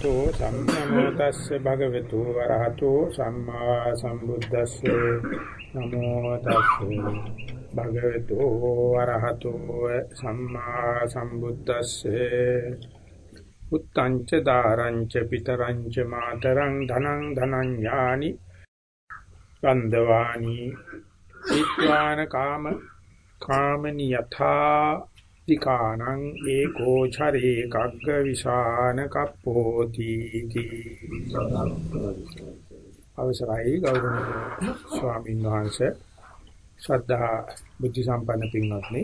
වරහතෝ සම්මා තස්ස භගවතු වරහතෝ සම්මා සම්බුද්දස්ස නමෝ තස්ස භගවතු වරහතෝ සම්මා සම්බුද්දස්ස උත්තංච දාරංච පිතරංච මාතරං ධනං ධනං යානි වන්දවානි විත්වාන කාම කාමනියථා දිකානං ඒකෝ චරේ කග්ග විසාන කප්පෝති අවසරයි ගෞරවනීය ස්වාමීන් වහන්සේ. ශ්‍රද්ධා බුද්ධ සම්පන්න පින්වත්නි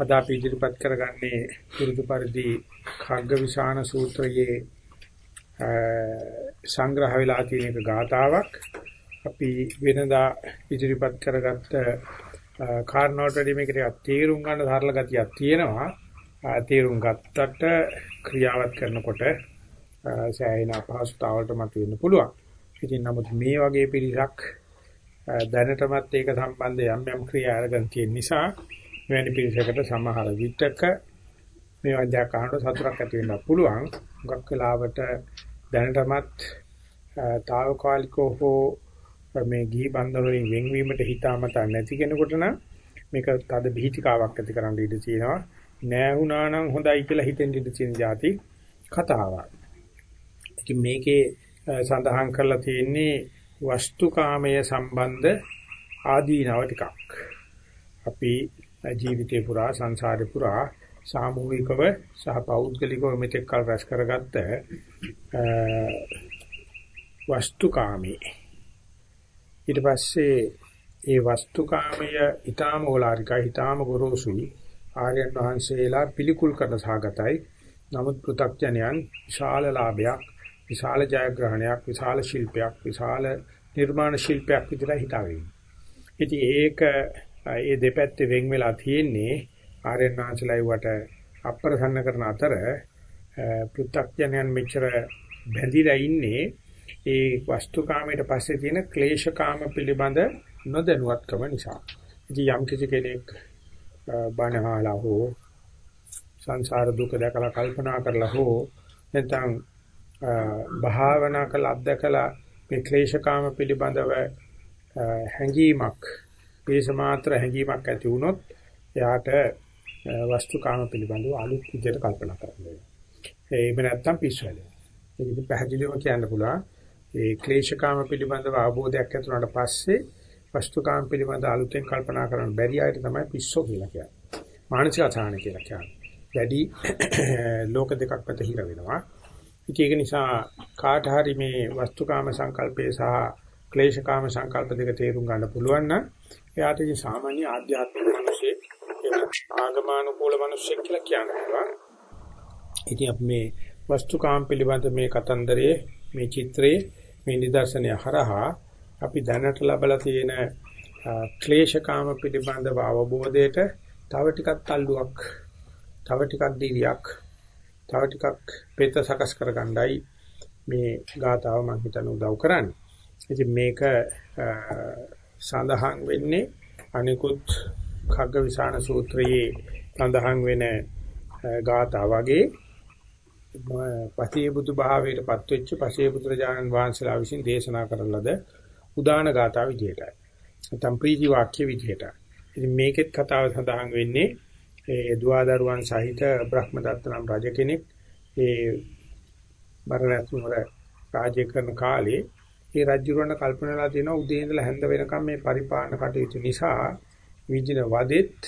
අද අපි ඉදිරිපත් කරගන්නේ පුරුදු පරිදි කග්ග විසාන සූත්‍රයේ සංග්‍රහ වෙලා තියෙන එක ගාතාවක්. අපි වෙනදා ඉදිරිපත් කරගත්ත කාරණාවට වැඩි මේකට තේරුම් ගන්න සරල ගතියක් තියෙනවා. තේරුම් ගත්තට ක්‍රියාවත් කරනකොට සෑහෙන අපහසුතාවලට මතුවෙන්න පුළුවන්. ඉතින් නමුත් මේ වගේ පිළිසක් දැනටමත් ඒක සම්බන්ධ යම් යම් ක්‍රියා අරගෙන තියෙන නිසා මෙවැනි පිළිසකට සමහර විටක මේ වගේ අහනකොට සතුටක් ඇති වෙන්න පුළුවන්. හුඟක් වෙලාවට දැනටමත් తాවකාලිකව හෝ මේ ගිහි බන්ධන වලින් වෙන්වීමට හිතාමතා නැති කෙනෙකුට නම් මේක තද බීතිකාවක් ඇති කරන්න ඉඩ තියෙනවා. නෑ වුණා නම් හොඳයි කියලා හිතෙන් ඉඳ තියෙන જાති කතාවක්. ඉතින් මේකේ සඳහන් කරලා තියෙන්නේ වස්තුකාමය සම්බන්ධ ආදීනව ටිකක්. අපි ජීවිතේ පුරා සංසාරේ පුරා සාමූහිකව සහ පෞද්ගලිකව මෙතෙක් කල් රැස් කරගත්ත වස්තුකාමී ඊට පස්සේ ඒ වස්තුකාමය ඊටාම ඕලාරිකයි ඊටාම ගොරෝසුයි. ආර්යයන් වහන්සේලා පිළිකුල් කරන සාගතයි නමුත් පෘථග්ජනයන් විශාල ලාභයක් විශාල ජයග්‍රහණයක් විශාල ශිල්පයක් විශාල නිර්මාණ ශිල්පයක් විදිහට හිතාගෙන ඉතින් ඒක ඒ දෙපැත්තේ වෙන් වෙලා තියෙන්නේ ආර්යයන් වහන්සේලායි වට අප්‍රසන්න කරන අතර පෘථග්ජනයන් මෙච්චර බැඳිලා ඉන්නේ ඒ වස්තුකාමයට පස්සේ තියෙන ක්ලේශකාම පිළිබඳ නොදැනුවත්කම නිසා. ඉතින් යම් කිසි කෙනෙක් බණහාලා හෝ සංසාර දුක දැකලා කල්පනා කරලා හෝ නැත්නම් භාවනා කළ අධ්‍යකලා මේ ක්ලේශකාම පිළිබඳව හැඟීමක් පේසමාත්‍ර හැඟීමක් ඇති වුණොත් එයාට වස්තුකාම පිළිබඳව අලුත් විදිහට කල්පනා කරන්න වෙනවා. එහෙම නැත්නම් පිස්සු වෙනවා. ඒක ඉතින් පැහැදිලිව කියන්න පුළුවන්. ඒ ක්ලේශකාම පිළිබඳව අවබෝධයක් ඇති වුණාට පස්සේ වස්තුකාම පිළිබඳ අලුතෙන් කල්පනා කරන්න බැරි අයට තමයි පිස්සෝ කියලා කියන්නේ. මානසික අසහන කියලා කියන්නේ. වැඩි ලෝක දෙකක් මත හිර වෙනවා. ඒක නිසා කාට හරි මේ වස්තුකාම සංකල්පේ සහ ක්ලේශකාම සංකල්ප දෙක තේරුම් ගන්න පුළුවන් නම් එයාට ඉතින් සාමාන්‍ය ආධ්‍යාත්මික මිනිසෙක් ආගමානුකූල මිනිසෙක් කියලා කියනවා. ඉතින් අපි මේ වස්තුකාම පිළිබඳ මේ කතන්දරයේ මේ චිත්‍රයේ මේ නිදර්ශනය හරහා අපි දැනට ලබලා තියෙන ක්ලේශකාම පිළිබඳව අවබෝධයට තව ටිකක් තල්ලුවක් තව ටිකක් දීරියක් තව ටිකක් පෙත සකස් කරගන්නයි මේ ගාතාව මම හිතන උදව් කරන්නේ. ඉතින් මේක සඳහන් වෙන්නේ අනිකුත් khaggavisana සූත්‍රයේ සඳහන් වෙන ගාථා වගේ පසේ බුදු භාවයටපත් වෙච්ච පසේ බුදුරජාණන් වහන්සේලා විසින් දේශනා කරන ලද උදාන ගාථා විදියටයි. නැත්නම් ප්‍රීති වාක්‍ය විදියට. ඉතින් මේකෙත් කතාව සඳහන් වෙන්නේ ඒ දුවදරුවන් සහිත බ්‍රහ්මදත්ත නම් රජ කෙනෙක් ඒ බරණැස් නුවර රාජ්‍ය කරන කාලේ ඒ රජුරණ කල්පනාලා තියෙනවා උදේ ඉඳලා හැන්ද වෙනකම් මේ පරිපාලන කටයුතු නිසා විජින වදෙත්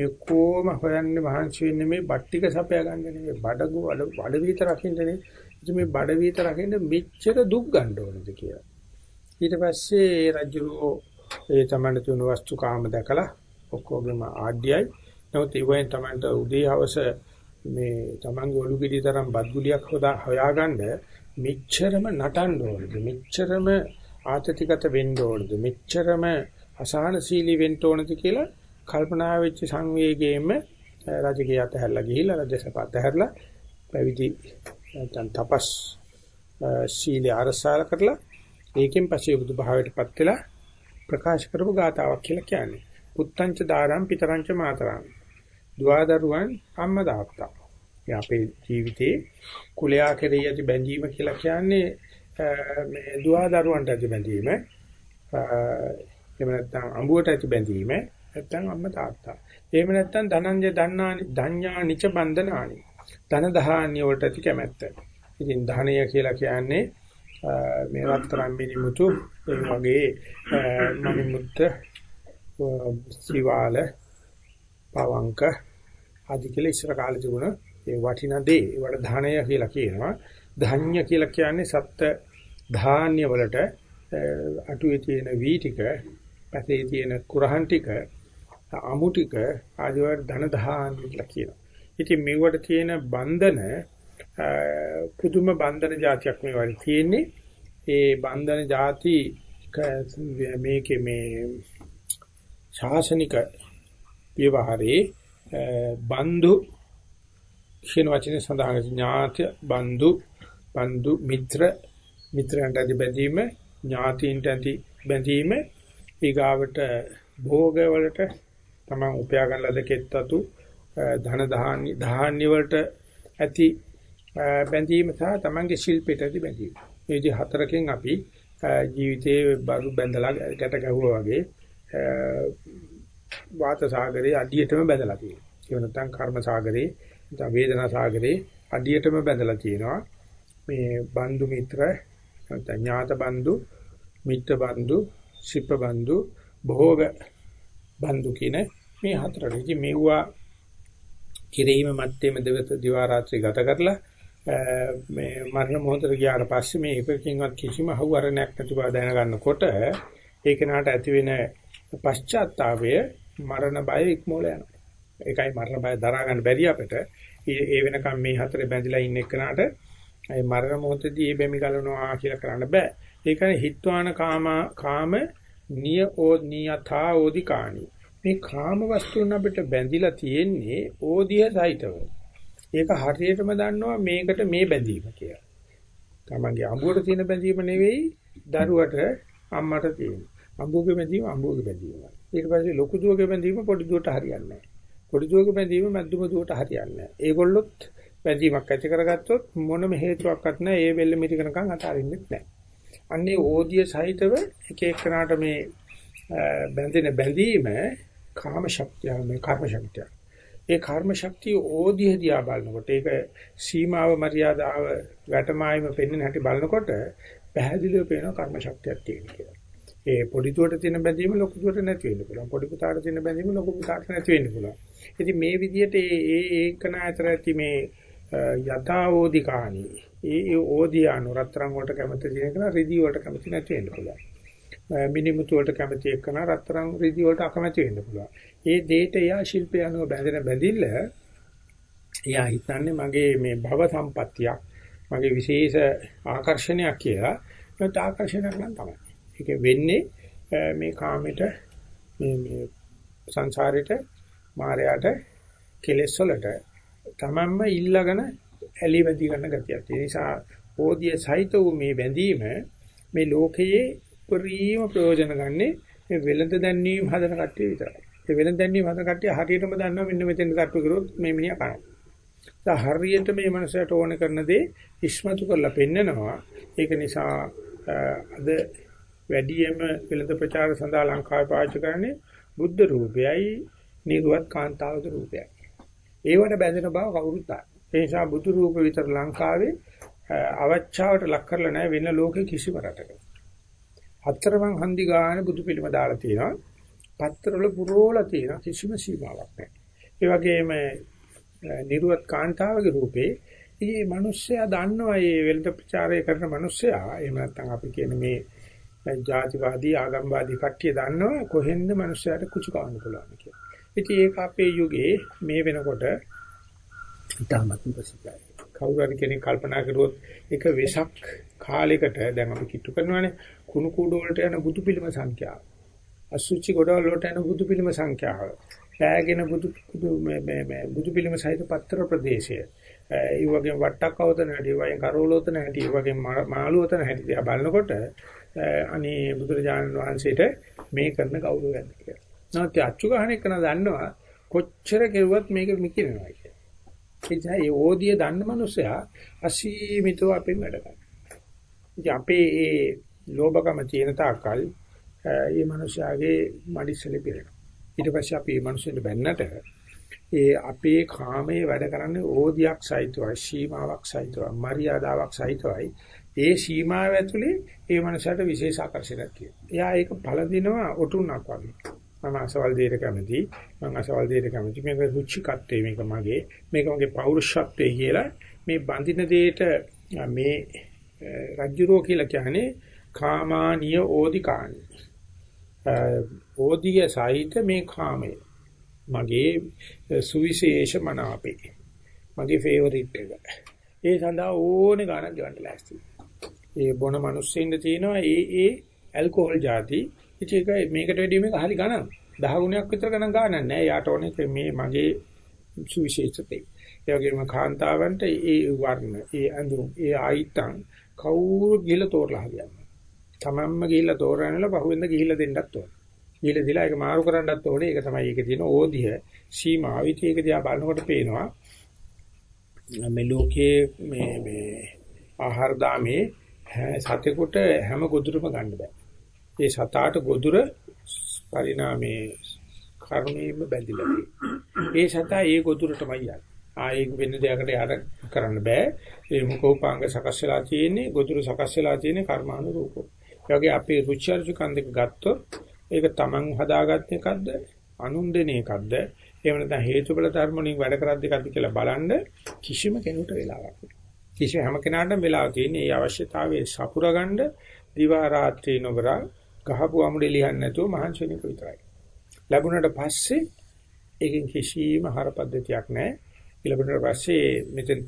මේ කොම හොයන්නේ මහන්සි වෙන්නේ මේ බට්ටික සපයා ගන්න නෙමෙයි. බඩගු බඩ විතර රකින්නනේ ඉතින් මේ බඩ විතර රකින්න මෙච්චර දුක් ගන්න ඕනද කියලා. ඊට පස්සේ රජුරෝ ඒ තමන්ට තුන වස්තු කාම දැකලා ඔක්කොගේම ආඩ්‍යයි. නමුත් ඒ වයින් තමන්ට උදේ හවස මේ තමන්ගේ ඔලු පිටි තරම් බද්ගුලියක් හොදා හොයාගන්න මෙච්චරම නටන්න ඕනද? මෙච්චරම ආතතිගත වෙන්න ඕනද? මෙච්චරම අසහනශීලී වෙන්න ඕනද කියලා කල්පනා වෙච්ච සංවේගයෙන්ම රජකීය අතහැරලා ගිහිල්ලා රජසප අතහැරලා පැවිදි නැත්නම් තපස් ශීලයේ අරසාල කරලා ඒකෙන් පස්සේ බුදු භාවයටපත් වෙලා ප්‍රකාශ කරපු ගාතාවක් කියලා කියන්නේ. පුත්තංච දාරම් පිතරංච මාතරං. දුවදරුවන් අම්මා දාත්තා. අපේ ජීවිතේ කුලයා කෙරෙහි ඇති බැඳීම කියලා කියන්නේ මේ දුවා දරුවන්ට ඇති බැඳීම. එහෙම නැත්නම් අඹුවට ඇති බැඳීම. නැත්නම් අම්මා තාත්තා. එහෙම නැත්නම් ධනංජ දන්නානි ධඤ්ඤා නිච බන්ධනානි. ධන දහාන්‍ය වලට ඇති කැමැත්ත. ඉතින් ධනය කියලා කියන්නේ මේ රත්තරන් මිනිමුතු ඒ වගේ මනිමුත්ත ශ්‍රීවාල පවංක ආදි කියලා ඉස්සර කාලේ තිබුණ ඒ වටිනා දේ ඒවට ධනය කියලා කියනවා. ධාන්‍ය කියලා කියන්නේ සත්ත්‍ය ධාන්‍ය වලට අටුවේ තියෙන වී ටික, පැතේ තියෙන කුරහන් ටික, අමු ටික ආදී වල ධන ධාන්‍ය කියලා කියනවා. ඉතින් මේවට තියෙන බන්ධන පුදුම බන්ධන જાතියක් මේ වගේ තියෙන්නේ. ඒ බන්ධන જાති මේකේ මේ ශාසනික ව්‍යවහාරේ බන්දු කියන වචනේ සඳහන් ඥාති බන්දු බන්දු මිත්‍ර මිත්‍රයන්ට ඇති බැඳීම ඥාතීන්ට ඇති බැඳීම ඊගාවට භෝග වලට තමන් උපයා ගන්න ලද කෙත්තතු ධන දහාන්‍ය දහාන්‍ය වලට ඇති බැඳීම සහ තමන්ගේ ශිල්පයට ඇති බැඳීම. මේ විදිහ හතරකින් අපි ජීවිතයේ බරු බැඳලා ගැට ගැහුවා වගේ වාත සාගරේ අඩියටම බැඳලා තියෙනවා. ඒ නැත්නම් කර්ම සාගරේ නැත්නම් වේදනා සාගරේ අඩියටම බැඳලා තියෙනවා. මේ බන්දු මිත්‍ර නැත්නම් ඥාත බන්දු, මිත්‍ර බන්දු, ශිප බන්දු, භෝග බන්දු කියන මේ හතරට. ඉතින් මේවා කිරීම මැත්තේම දවස දිවා රාත්‍රී ගත කරලා මේ මරණ මොහොතට ගියාට පස්සේ මේ එකකින්වත් කිසිම හවුවරණයක් නැති බව දැනගන්නකොට ඒ කෙනාට ඇති වෙන පශ්චාත්තාවය මරණ බය ඉක්මෝල යනවා. ඒකයි මරණ බය දරා ගන්න බැරි අපිට. ඒ වෙනකම් මේ හතරේ බැඳිලා ඉන්න එක්කනට ඒ මරණ මොහොතදී මේ බැමි ගලනවා කියලා කරන්න බෑ. ඒකනේ හිත්වාන කාම කාම නිය ඕ නියථා ඕදිකානි. මේ කාම වස්තුන් අපිට බැඳිලා තියෙන්නේ ඕදිය සහිතව. ඒක හරියටම දන්නවා මේකට මේ බැඳීම කියලා. තමන්ගේ අඹුවට තියෙන බැඳීම නෙවෙයි දරුවට අම්මට තියෙන. අඹුගේ බැඳීම අඹුගේ බැඳීම. ඊට පස්සේ ලොකු දුවගේ බැඳීම පොඩි දුවට හරියන්නේ නැහැ. පොඩි දුවගේ බැඳීම මැදුම දුවට හරියන්නේ නැහැ. ඒගොල්ලොත් බැඳීමක් ඇති කරගත්තොත් මොනම හේතුවක්වත් නැහැ. ඒ වෙල්ල මිටිකනකම් අතාරින්නෙත් නැහැ. අන්නේ ඕදිය සහිතව එක එකනට මේ බැඳෙන බැඳීම කාම ශක්තිය මේ කර්ම ශක්තිය. ඒ කර්ම ශක්තිය ඕදිය දිහා බලනකොට ඒක සීමාව මරියාදාව වැටමායිම පෙන්වන හැටි බලනකොට පැහැදිලිව පේන කර්ම ශක්තියක් තියෙන කියලා. ඒ පොඩි දුවට තියෙන බැඳීම ලොකු දුවට නැති වෙන්න පුළුවන්. පොඩි පුතාට තියෙන බැඳීම ලොකු පුතාට නැති වෙන්න පුළුවන්. ඉතින් මේ විදිහට ඒ ඒ ඒකන අතර ඇති මේ යථාෝදිකානි ඒ ඒ ඕදියානු රත්තරන් වලට කැමති තියෙන කෙනා රිදී වලට කැමති නැති වෙන්න පුළුවන්. මිනිමුතු වලට කැමති එක්කන රත්තරන් රිදී වලට අකමැති වෙන්න පුළුවන්. ඒ දේට එයා ශිල්පය අනුව බැඳෙන බැඳිල්ල එයා හිතන්නේ මගේ මේ භව සම්පත්තියක් මගේ විශේෂ ආකර්ෂණයක් කියලා. ඒත් ආකර්ෂණයක් නම් තමයි. ඒක වෙන්නේ මේ කාමෙට මේ මේ සංසාරෙට මායයට කෙලෙස් වලට තමන්ම ඉල්ලගෙන ඇලි වැදි ගන්න ගතියක්. ඒ නිසා ඕදිය සහිත වූ මේ බැඳීම මේ ලෝකයේ උපරිම ප්‍රයෝජන ගන්නෙ මේ වෙළඳ දැන්වීම හදන කට්ටිය විතරයි. ඒ වෙළඳ දැන්වීම හදන කට්ටිය හරියටම දන්නවා මෙන්න මෙතෙන් තට්ටු කරොත් මේ මිනිහා කරනවා. හරියට මේ මනසට ඕන කරන දේ ඉස්මතු කරලා පෙන්නනවා. ඒක නිසා අද වැඩියෙන්ම වෙළඳ ප්‍රචාර සඳහා ලංකාවේ පාවිච්චි කරන්නේ බුද්ධ රූපයයි නිරුවත් කාන්තාවක රූපයයි. ඒවට බැඳෙන බව කවුරුත් දන්නවා. ඒ නිසා බුදු රූප විතර ලංකාවේ අවචාවට ලක් කරලා නැහැ වෙන ලෝකේ කිසිම රටක. හතරමං හන්දි ගානේ බුදු පිළිම දාලා තියෙනවා. පත්‍රවල පුරෝලා තියෙනවා කිසිම සීමාවක් නැහැ. ඒ වගේම නිරුවත් කාන්තාවගේ රූපේ මේ මිනිස්සයා දන්නවා මේ වෙළඳ ප්‍රචාරය කරන මිනිස්සයා එහෙම නැත්නම් අපි කියන මේ ජාතිවාදී ආගම්වාදී කට්ටිය දන්නවා කොහෙන්ද මිනිස්සයාට කුචු කවන්න පුළුවන් කියලා. ඉතින් ඒක අපේ යුගයේ මේ වෙනකොට ඉතාමත් ප්‍රසිද්ධයි. කවුරු හරි කෙනෙක් කල්පනා කරුවොත් එක වෙසක් කාලයකට දැන් අපි කිට්ටු කරනවානේ කුණු කූඩු වලට යන බුදු පිළිම සංඛ්‍යාව. අසුචි ගොඩවල වලට යන බුදු පිළිම සංඛ්‍යාව. පෑගෙන බුදු මේ මේ මේ බුදු පිළිම සහිත පත්‍ර ප්‍රදේශය. ඒ වගේම වට්ටක්කවතන හැටි, වගේ කරෝලෝතන හැටි, වගේ මාළුවතන හැටි දිහා බලනකොට අනේ බුදුරජාණන් වහන්සේට මේ කරන ගෞරවයක්ද කියලා. නැත්නම් අච්චු ගහන එක න දන්නවා කොච්චර කෙරුවත් මේක මිකිරෙනවා කියලා. ඒ නිසා ඒ ඕදිය දන්න මනුස්සයා අසීමිතව අපෙන් වැඩ කරනවා. ඉතින් අපේ ඒ ලෝභකම තියෙන තාක්කල් ඒ මනුස්සයාගේ මඩිස්සලේ පිරෙනවා. ඊට පස්සේ අපි මේ මනුස්සෙන්ට බැන්නට ඒ අපේ කාමයේ වැඩ කරන්නේ ඕදියක් සහිතවයි, සීමාවක් සහිතවයි, මරියාදාවක් සහිතවයි. ඒ සීමාව ඇතුලේ ඒ මනසට විශේෂ ආකර්ෂණයක් තියෙනවා. එයා ඒක පළඳිනවා ඔටුන්නක් වගේ. මම අසවල් දෙයට කැමති. මම අසවල් දෙයට කැමති. මේක රුචිකත්වයේ මේක මගේ. මේක මගේ පෞරුෂත්වයේ කියලා මේ බඳින දෙයට මේ රජ්ජුරෝ කියලා කියන්නේ කාමානීය ඕදිකානි. ඕදිය සහිත මේ කාමය. මගේ සුවිශේෂ මනාපේ. මගේ ෆේවරිට් එක. ඒ සඳහා ඕනේ ගානක් ගන්න ලෑස්තියි. ඒ බොන මිනිස්සුන්ට තියෙනවා ඒ ඒ ඇල්කොහොල් ಜಾති. ඉතින් ඒක මේකට වැඩිය මේක හරි ගණන්. 10 ගුණයක් විතර ගණන් ගන්නක් නෑ. යාට ඕනේ මේ මගේ සුවිශේෂතේ. ඒ වගේම කාන්තාවන්ට ඒ වර්ණ, ඒ අඳුරු, ඒ ආයිතං කවුරු ගිහලා තෝරලා හරියන්නේ. තමන්ම ගිහිල්ලා තෝරනල පහුවෙන්ද ගිහිල්ලා දෙන්නත් ඕනේ. ගිහිල්ලා දිලා ඒක මාරු කරන්නත් ඕනේ. ඒක තමයි ඒකේ තියෙන ඕදිය සීමාව. ඉතින් ඒක දිහා බලනකොට පේනවා මේ ලෝකයේ මේ මේ ආහාර දාමේ සතෙකුට හැම ගොදුරම ගන්න බෑ. ඒ සතාට ගොදුර පරිණාමේ කර්මයෙන්ම බැඳිලා තියෙනවා. ඒ සතා ඒ ගොදුරටමයි යන්නේ. ආයේ වෙන දෙයකට යාර කරන්න බෑ. ඒ මුඛෝපාංග සකස් වෙලා තියෙන්නේ ගොදුර සකස් වෙලා තියෙන්නේ කර්මානුරූපව. ඒ වගේ අපේ රුචි අරුචිකන් දෙක ගත්තොත් ඒක Taman හදාගත්ත එකක්ද අනුන් දෙන එකක්ද එහෙම නැත්නම් හේතුඵල ධර්ම වලින් වැඩ කරද්දී එකක්ද කියලා බලන්න කිසිම කෙනෙකුට වෙලාවක් නෑ. කිසිම හැම කෙනාටම වෙලාව තියෙන්නේ මේ අවශ්‍යතාවයේ සපුර ගන්න දිවා රාත්‍රී නොකර ගහපු අමුඩේ ලියන්නේ නැතුව මහන්සි වෙන එක විතරයි. ලැබුණාට පස්සේ ඒකෙන් කිසිම හරපද්ධතියක් නැහැ. ඊළඟට පස්සේ මෙතෙන්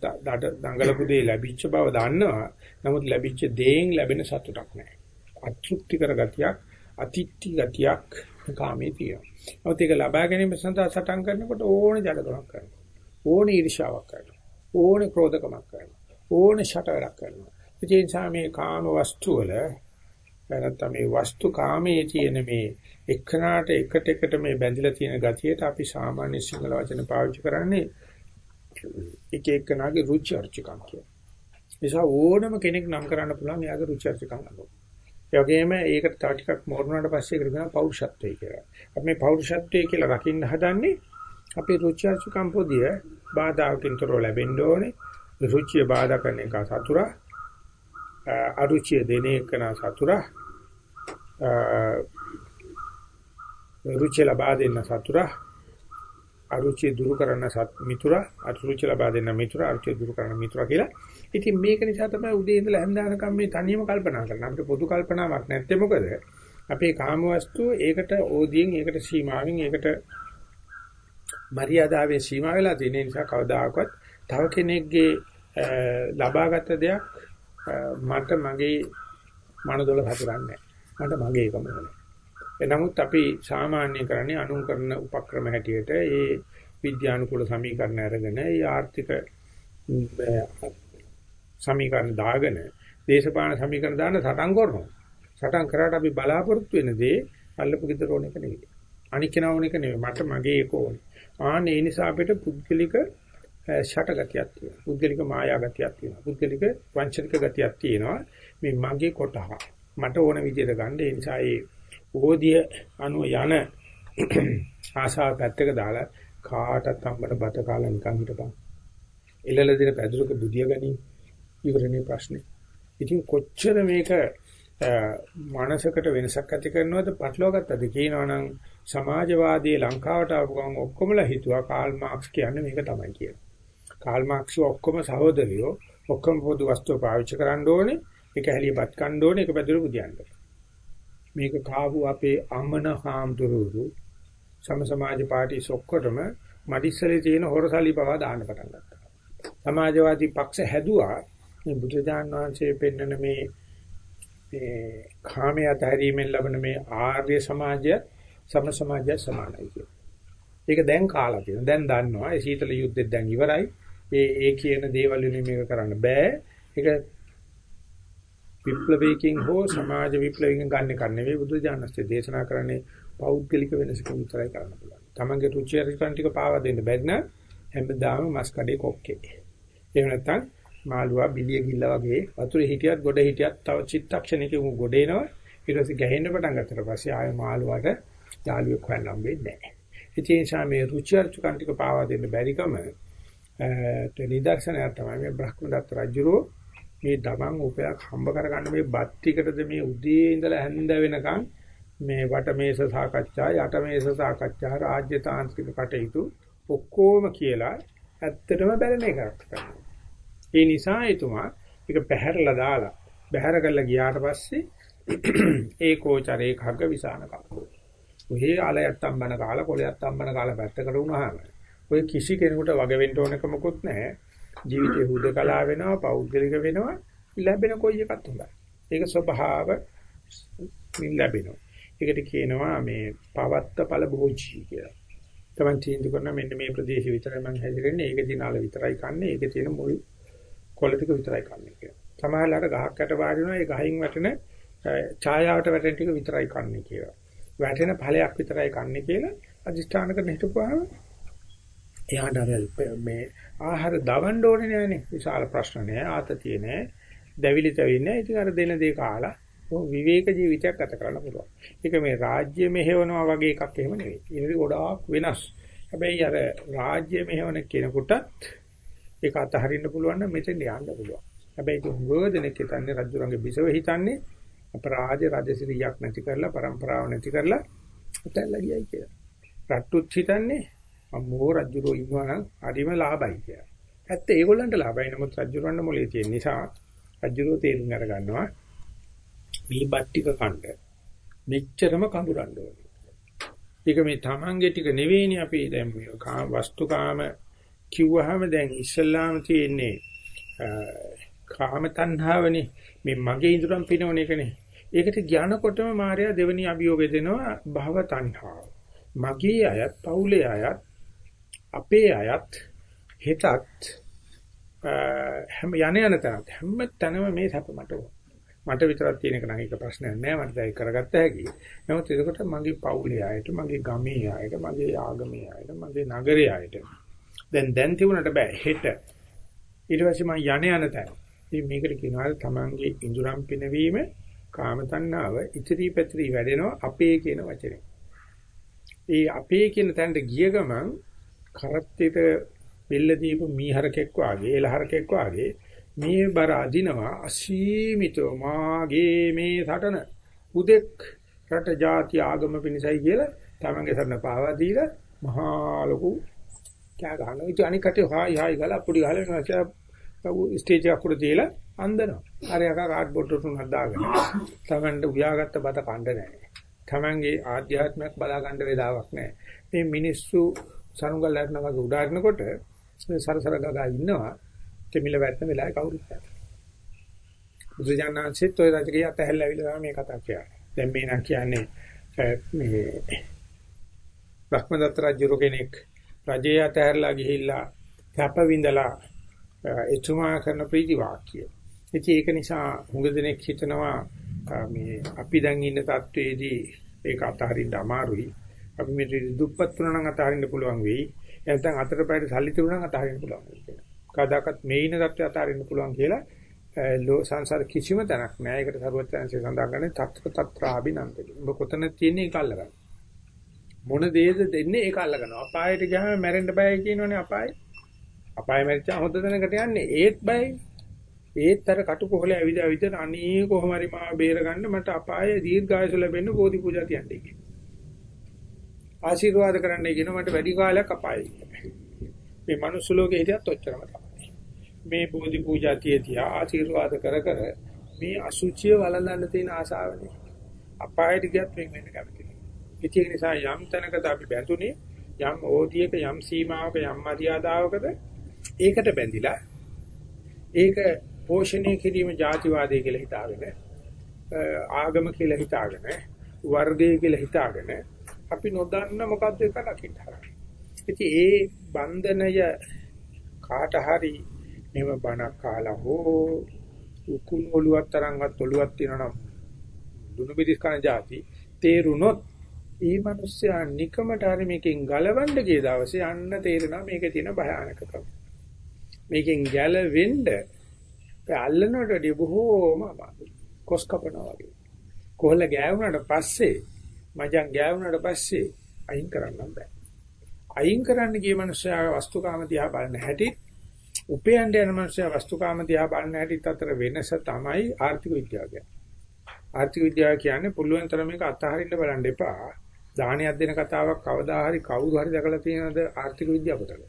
දඟලපු දේ ලැබිච්ච බව දන්නවා. නමුත් ලැබිච්ච දේෙන් ලැබෙන සතුටක් නැහැ. අතෘප්තිකර ගතියක්, අතිත්‍ති ගතියක් කාමේ තියෙනවා. නමුත් ඒක ලබා ගැනීම සඳහා සටන් කරනකොට ඕනේ ජඩකමක් කරනවා. ඕනේ ඊර්ෂාවක් කරනවා. ඕනේ ක්‍රෝධකමක් කරනවා. ඕනේ ෂට වැඩක් කරනවා. ඒ නිසා මේ කාම වස්තු වල නැත්නම් මේ වස්තු කාමයේ තියෙන මේ එක්කනාට එකට එකට මේ බැඳිලා තියෙන ගතියට අපි සාමාන්‍ය සිංහල වචන පාවිච්චි කරන්නේ එක එක්කනාගේ රුචි අරුචිකම් කියන. නිසා ඕනම කෙනෙක් නම් කරන්න පුළුවන් එයාගේ රුචි අරුචිකම් අනුව. ඒ වගේම ඒකට තව ටිකක් මෝරණාට පස්සේ ඒකට කියනවා පෞරුෂත්වය කියලා. අපි මේ පෞරුෂත්වය කියලා රකින්න හදන්නේ අපේ රුචි අරුචිකම් පොදිය බාධාකින් තොරව ලැබෙන්න ඕනේ. රුචිය බාධා කරන එක සතුරා අරුචිය දෙන එක නා සතුරා රුචිය ලබා දෙන්න සතුරා අරුචිය දුරු කරන සත් මිතුරා අරුචිය ලබා දෙන්න මිතුරා අරුචිය දුරු කරන මිතුරා කියලා. ඉතින් මේක නිසා තමයි උදේ ඉඳලා හැන්දානකම් මේ තනියම කල්පනා කරන්නේ. අපිට පොදු කල්පනාවක් නැත්තේ මොකද? අපේ කාමවස්තුව ඒකට ඕදියෙන් ඒකට සීමාවෙන් ඒකට මරියාදාවේ සීමා වෙලා තියෙන නිසා කවදාකවත් තව කෙනෙක්ගේ ලබාගත් දෙයක් මට මගේ මනදොල හසුරන්නේ මට මගේ එකම නමුත් අපි සාමාන්‍ය කරන්නේ අනුන් කරන උපක්‍රම හැටියට ඒ විද්‍යානුකූල සමීකරණ අරගෙන ඒ ආර්ථික සමීකරණ දාගෙන දේශපාලන සමීකරණ දාන සටන් කරනවා. සටන් කරාට අපි බලාපොරොත්තු වෙන දේ අල්ලපු ගෙදර ඕන එක නෙවෙයි. අනික් කෙනා ඕන එක නෙවෙයි. මට මගේ එක ඕනේ. ආන්න ඒ නිසා අපිට පුද්ගලික ෂටගතියක් තියෙනවා. පුද්ගලික මායා ගතියක් තියෙනවා. පුද්ගලික වංචනික ගතියක් තියෙනවා. මේ මගේ කොටහ මට ඕන විදිහට ගන්න. ඒ නිසා ඒ ඕදිය අනු යන ආශාව පැත්තක දාලා කාටත් අම්බට බත කාලා නිකන් හිටපන්. එළල දින පැදුරක බුදිය ගනි. ඉවරනේ ප්‍රශ්නේ. ඉතින් කොච්චර මේක මානසිකට වෙනසක් ඇති කරනවද පටලවාගත්තද කියනවනම් සමාජවාදී ලංකාවට ආපු ගමන් ඔක්කොමලා හිතුවා කාල් මාක්ස් කියන්නේ මේක තමයි කියලා. කාල් මාක්ස් ඔක්කොම සහෝදරයෝ ඔක්කොම පොදු වස්තු පාවිච්චි කරන්න ඕනේ. ඒක හැලියපත් ගන්න ඕනේ. ඒක පැදුරු බුදියන්න. මේක කාපු අපේ අමන හාමුදුරුවෝ සම සමාජ පාටි ඔක්කොටම මඩිස්සලේ තියෙන හොරසලි පවා දාන්න පටන් ගත්තා. සමාජවාදී පක්ෂ හැදුවා මේ බුදුජාන් වහන්සේ පෙන්වන මේ මේ කාමයේ අතහැරීමෙන් ලබන මේ ආර්ය සමාජය සම සමාජය සමානයි කියන. ඒක දැන් කාලා තියෙනවා. දැන් දන්නවා. ඒ සීතල යුද්ධෙත් දැන් ඉවරයි. ඒ ඒ කියන දේවල් වලින් මේක කරන්න බෑ. ඒක විප්ලවයකින් හෝ සමාජ විප්ලවයකින් ගන්න එක නෙවෙයි බුදු දානස්සේ දේශනා කරන්නේ පෞද්ගලික වෙනසකින් විතරයි කරන්න පුළුවන්. තමන්ගේ රුචි අරුචිකන් ටික පාවා දෙන්න බැරි නම් හැමදාම මස් කඩේ කොක්කේ. එහෙම නැත්නම් මාළුවා බිලිය ගිල්ල වගේ වතුරේ හිටියත් ගොඩ හිටියත් තව චිත්තක්ෂණයක උ ගොඩ එනවා. ඊට පස්සේ ගැහෙන්න පටන් ගත්තට පස්සේ ආය මාළුවාට යාළුවෙක් හොයන්න හම්බෙන්නේ නැහැ. ඒ නිසා මේ රුචි අරුචිකන් ටික පාවා දෙන්න බැරිකම ඒ නිදර්ශනයක් තමයි මේ බ්‍රහ්මදත්ත රජුරෝ මේ දමන් උපයක් හම්බ කරගන්න මේ බත් ටිකටද මේ උදේ ඉඳලා හැන්ද වෙනකන් මේ වටමේස සාකච්ඡා යටමේස සාකච්ඡා රාජ්‍ය තාන්ත්‍රික කටයුතු ඔක්කොම කියලා ඇත්තටම බැලන එකක් කරනවා. ඒ නිසා එතුමා ඒක පැහැරලා දාලා බැහැර කරලා ගියාට පස්සේ ඒකෝචරේ khග්ග විසාන කප්පෝ. ඔහේ ආලයක් අම්බන කාලා කොලයක් අම්බන කාලා පැත්තකට වුණාම ඔය කිසි කෙනෙකුට වග වෙන්න ඕනක මොකුත් නැහැ. ජීවිතේ හුදකලා වෙනවා, පෞද්ගලික වෙනවා, ලැබෙන කොයි එකත් හොඳයි. ඒක ස්වභාව ලැබෙනවා. ඒකට කියනවා මේ පවත්ත ඵල භෝජී කියලා. තමන් තීන්දුව කරන මෙන්න මේ ප්‍රදේශ විතරයි මම හැදිරෙන්නේ. ඒක දිනාල විතරයි කන්නේ. ඒකේ තියෙන මුල් කොළ ටික විතරයි කන්නේ කියලා. සමහරලාට ගහක් යට වාඩි වෙනවා. ඒ ගහින් වැටෙන ඡායාවට වැටෙන ටික විතරයි කන්නේ කියලා. වැටෙන ඵලයක් විතරයි කන්නේ කියලා අදිෂ්ඨාන කරන හිටපුවාම එයාට අර මේ ආහාර දවන්න ඕනේ නෑනේ. විශාල ප්‍රශ්න නෑ. ආතතිය නෑ. දැවිලි තැවිලි නෑ. ඉතින් අර දෙන දේ කාලා විවේක ජීවිතයක් ගත කරන්න පුළුවන්. ඒක මේ රාජ්‍ය මෙහෙවනවා වගේ එකක් එහෙම නෙවෙයි. ඒක ගොඩාක් වෙනස්. හැබැයි අර රාජ්‍ය මෙහෙවන කෙනෙකුටත් ඒක අතහරින්න පුළුවන් නම් මෙතෙන් යන්න පුළුවන්. හැබැයි ඒක හොගදෙනෙක් හිතන්නේ රජුරන්ගේ බිසව හිතන්නේ අපරාජ රජසිරියක් නැති කරලා પરම්පරාව නැති කරලා උතල්ලා ගියයි කියලා. රට්ටුත් හිතන්නේ අම්මෝ රජුරෝ ඉන්නවා නම් හරිම ලාභයි කියලා. ඇත්ත ඒගොල්ලන්ට ලාභයි. නමුත් රජුරවන්න මොලේ තියෙන නිසා රජුරෝ තේරුම් අර ගන්නවා මේ බට්ටික කණ්ඩ මෙච්චරම කඳුරන්න ඕනේ. ඒක මේ Tamange ටික නෙවෙයිනේ අපි දැන් වස්තුකාම කිව්වහම දැන් ඉස්ලාම තියෙන්නේ කාම තණ්හාවනේ මේ මගේ ඉදurang පිනවන එකනේ. ඒකට ඥානකොටම මාර්යා දෙවෙනි අභියෝගය දෙනවා භව තණ්හාව. මගේ අයත් පවුලේ අයත් අපේ අයත් හෙටත් හැම යන යන තැනත් හැම තැනම මේ සැප මට ඕන. මට විතරක් තියෙන එක නම් ඒක ප්‍රශ්නයක් නෑ මට ඒක කරගත්ත හැකි. නමුත් එතකොට මගේ පවුලේ අයට, මගේ ගමේ අයට, මගේ ආගමේ අයට, මගේ නගරේ අයට දැන් දැන් තිබුණට බෑ හෙට. ඊට පස්සේ මම යණ යන තැන. ඉතින් මේකට කියනවා තමන්ගේ ඉඳුරම් පිනවීම කාම තණ්හාව ඉතිරි පැතිරි වැඩෙනවා අපේ කියන වචනේ. ඒ අපේ කියන තැනට ගිය ගමන් කරත්තෙට බෙල්ල දීපු මීහරකෙක් වාගේ එලහරකෙක් වාගේ මේ බර අදිනවා අසීමිතව මාගේ මේ සටන උදෙක් රට ජාති ආගම පිණිසයි කියලා තමන්ගේ සරණ පාවා දීලා මහා ලොකු කෑ ගහනවා. ඉතින් අනික කටේ හායි හායි ගාලා අපුඩි ගහලා කියලා ස්ටේජ් එක උඩ තියලා අන්දනවා. අර යකා කාඩ්බෝඩ් තුනක් දාගෙන තමන්ට උයාගත්ත බත කණ්ඩ නැහැ. තමන්ගේ ආධ්‍යාත්මයක් බලා ගන්න වේදාවක් නැහැ. මේ මිනිස්සු සරුංගල් ලැබෙනා වගේ උඩාරිනකොට සරසර ගගා ඉන්නවා. දෙමිල වැටෙන වෙලාවේ කවුරුත් නැහැ. බුදුජානනාංශෙත් ඔය රජකීය අතහැල්ලාවිලා මේ කතා කියන්නේ. දැන් මේ නම් කියන්නේ මේ බ්‍රහ්මදත්ත රජු කෙනෙක් රජේ අතහැරලා ගිහිල්ලා කැප විඳලා එතුමා කරන ප්‍රීති වාක්‍ය. ඉතින් ඒක නිසා හුඟ දෙනෙක් හිතනවා මේ අපි දැන් ඉන්න තත්වයේදී ඒක අතහරින්න අමාරුයි. අපි මේ දුප්පත් වුණා නම් අතහරින්න පුළුවන් වෙයි. නැත්නම් අතට පැයට සල්ලි තිබුණා නම් අතහරින්න පුළුවන් වෙයි කියලා. කවදාකවත් මේ ඉන தත්ත්වය අතාරින්න පුළුවන් කියලා ලෝ සංසාර කිසිම තැනක් නෑ. ඒකට සරුවත්යන්සේ සඳහන් කරන්නේ තත්ත්ව තත්‍රාබිනන්දති. ඔබ කොතන තියෙන්නේ ඒක අල්ලගන්න. මොන දේද දෙන්නේ ඒක අල්ලගන්නවා. අපායට ගියාම මැරෙන්න බයයි කියනවනේ අපාය. අපාය මැරිච්චා හොඳ තැනකට යන්නේ ඒත් බයයි. ඒත් අර කටුකොහල ඇවිද ඇවිද අනේ කොහොම හරි මාව බේරගන්න මට අපායේ දීර්ඝායස ලැබෙන්න බෝධි පූජා තියන්නේ කියලා. ආශිර්වාද කරන්නයි කියන මට වැඩි කාලයක් අපායේ. මේ මනුස්ස ලෝකේ හිටියත් ඔච්චරම තමයි. මේ බෝධි පූජා තියදී ආශිර්වාද කර කර මේ අසුචිය වළඳන්න තියෙන ආසාවනේ. අපායට ගියත් වෙන වෙන කැමති නෑ. ඒක නිසා යම් තැනකට අපි බැඳුනේ යම් ඕදියක යම් සීමාවක යම් මරියාදාවකද ඒකට බැඳිලා ඒක පෝෂණය කිරීම ಜಾතිවාදය කියලා හිතාගෙන ආගම කියලා හිතාගෙන වර්ගය කියලා හිතාගෙන අපි නොදන්න මොකද්ද එක ලකින්න හරි. ඉතින් ඒ බන්ධනය කාට හරි මෙව බණක් කාලා හෝ උකුණු ඔලුවක් තරම්වත් ඔලුවක් තියනනම් දුනු පිටිස් කන જાති තේරුනොත් ඒ මිනිස්සයා නිකමට හරි මේකෙන් ගලවන්න ගිය දවසේ අන්න තේරෙනවා මේකේ තියෙන භයානකකම. මේකෙන් ගැලවෙන්න අල්ලනට වඩා බොහෝම අමාරුයි. කොස් කපනවා වගේ. කොහොල්ල ගෑවුනට පස්සේ මජන් ගෑවුනට පස්සේ අයින් කරන්න බෑ. අයින් කරන්න ගිය මනුස්සයා වස්තුකාම දිහා බලන හැටි උපයන්න යන මනුස්සයා වස්තුකාම දිහා බලන හැටි අතර වෙනස තමයි ආර්ථික විද්‍යාව කියන්නේ. ආර්ථික විද්‍යාව කියන්නේ පුළුවන් තරම මේක අතහරින්න බලන්න එපා. දානයක් දෙන කතාවක් කවදා හරි කවුරු හරි දැකලා තියෙනවද ආර්ථික විද්‍යාව පොතක?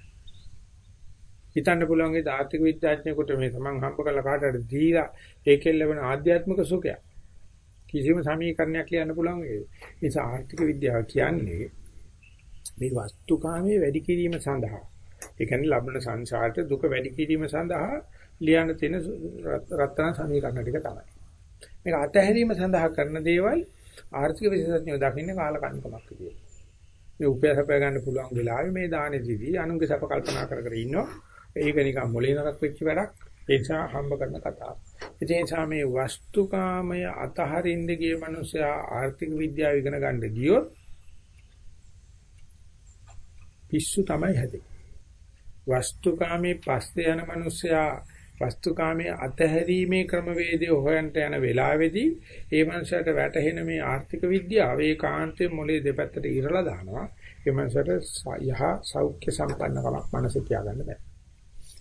හිතන්න පුළුවන් ඒ ආර්ථික විද්‍යාඥයෙකුට මේ තමන් හම්බ කරලා කාටද දීලා ඒකෙන් ලැබෙන ආධ්‍යාත්මික සුඛයක් කිසිම සමීකරණයක් ලියන්න පුළුවන් ඒ නිසා ආර්ථික විද්‍යාව කියන්නේ මේ වස්තුකාමයේ වැඩි කිරීම සඳහා ඒ කියන්නේ ලබන සංසාරට දුක වැඩි කිරීම සඳහා ලියන්න තියෙන රත්තරන් සමීකරණ ටික තමයි මේක අතහැරීම සඳහා කරන දේවල් ආර්ථික විශේෂඥයෝ දකින්නේ කාලකන්නිකමක් විදියට. මේ උපයසපය ගන්න පුළුවන් වෙලාවේ මේ දානෙදිදී අනුන්ගේ සප කල්පනා කර කර ඉන්නවා. ඒක නිකන් මොලේ නරක් වෙච්ච වැඩක්. ඒ නිසා හම්බ කරන කතාව. ඒ නිසා මේ වස්තුකාමය අතහරින්න ගිය මිනිසයා ආර්ථික විද්‍යාව ඉගෙන ගන්න ගියොත් පිස්සු තමයි හැදෙන්නේ. වස්තුකාමයේ පස්සේ යන මිනිසයා වස්තුකාමයේ අතහැරීමේ ක්‍රමවේදය හොයන්ට යන වෙලාවේදී ඒ මනසට වැටහෙන මේ ආර්ථික විද්‍යාව ඒකාන්තයෙන් මොලේ දෙපැත්තට ඉරලා දානවා. ඒ මනසට යහ සෞඛ්‍ය සම්පන්නකමක් මනස තියාගන්න බෑ.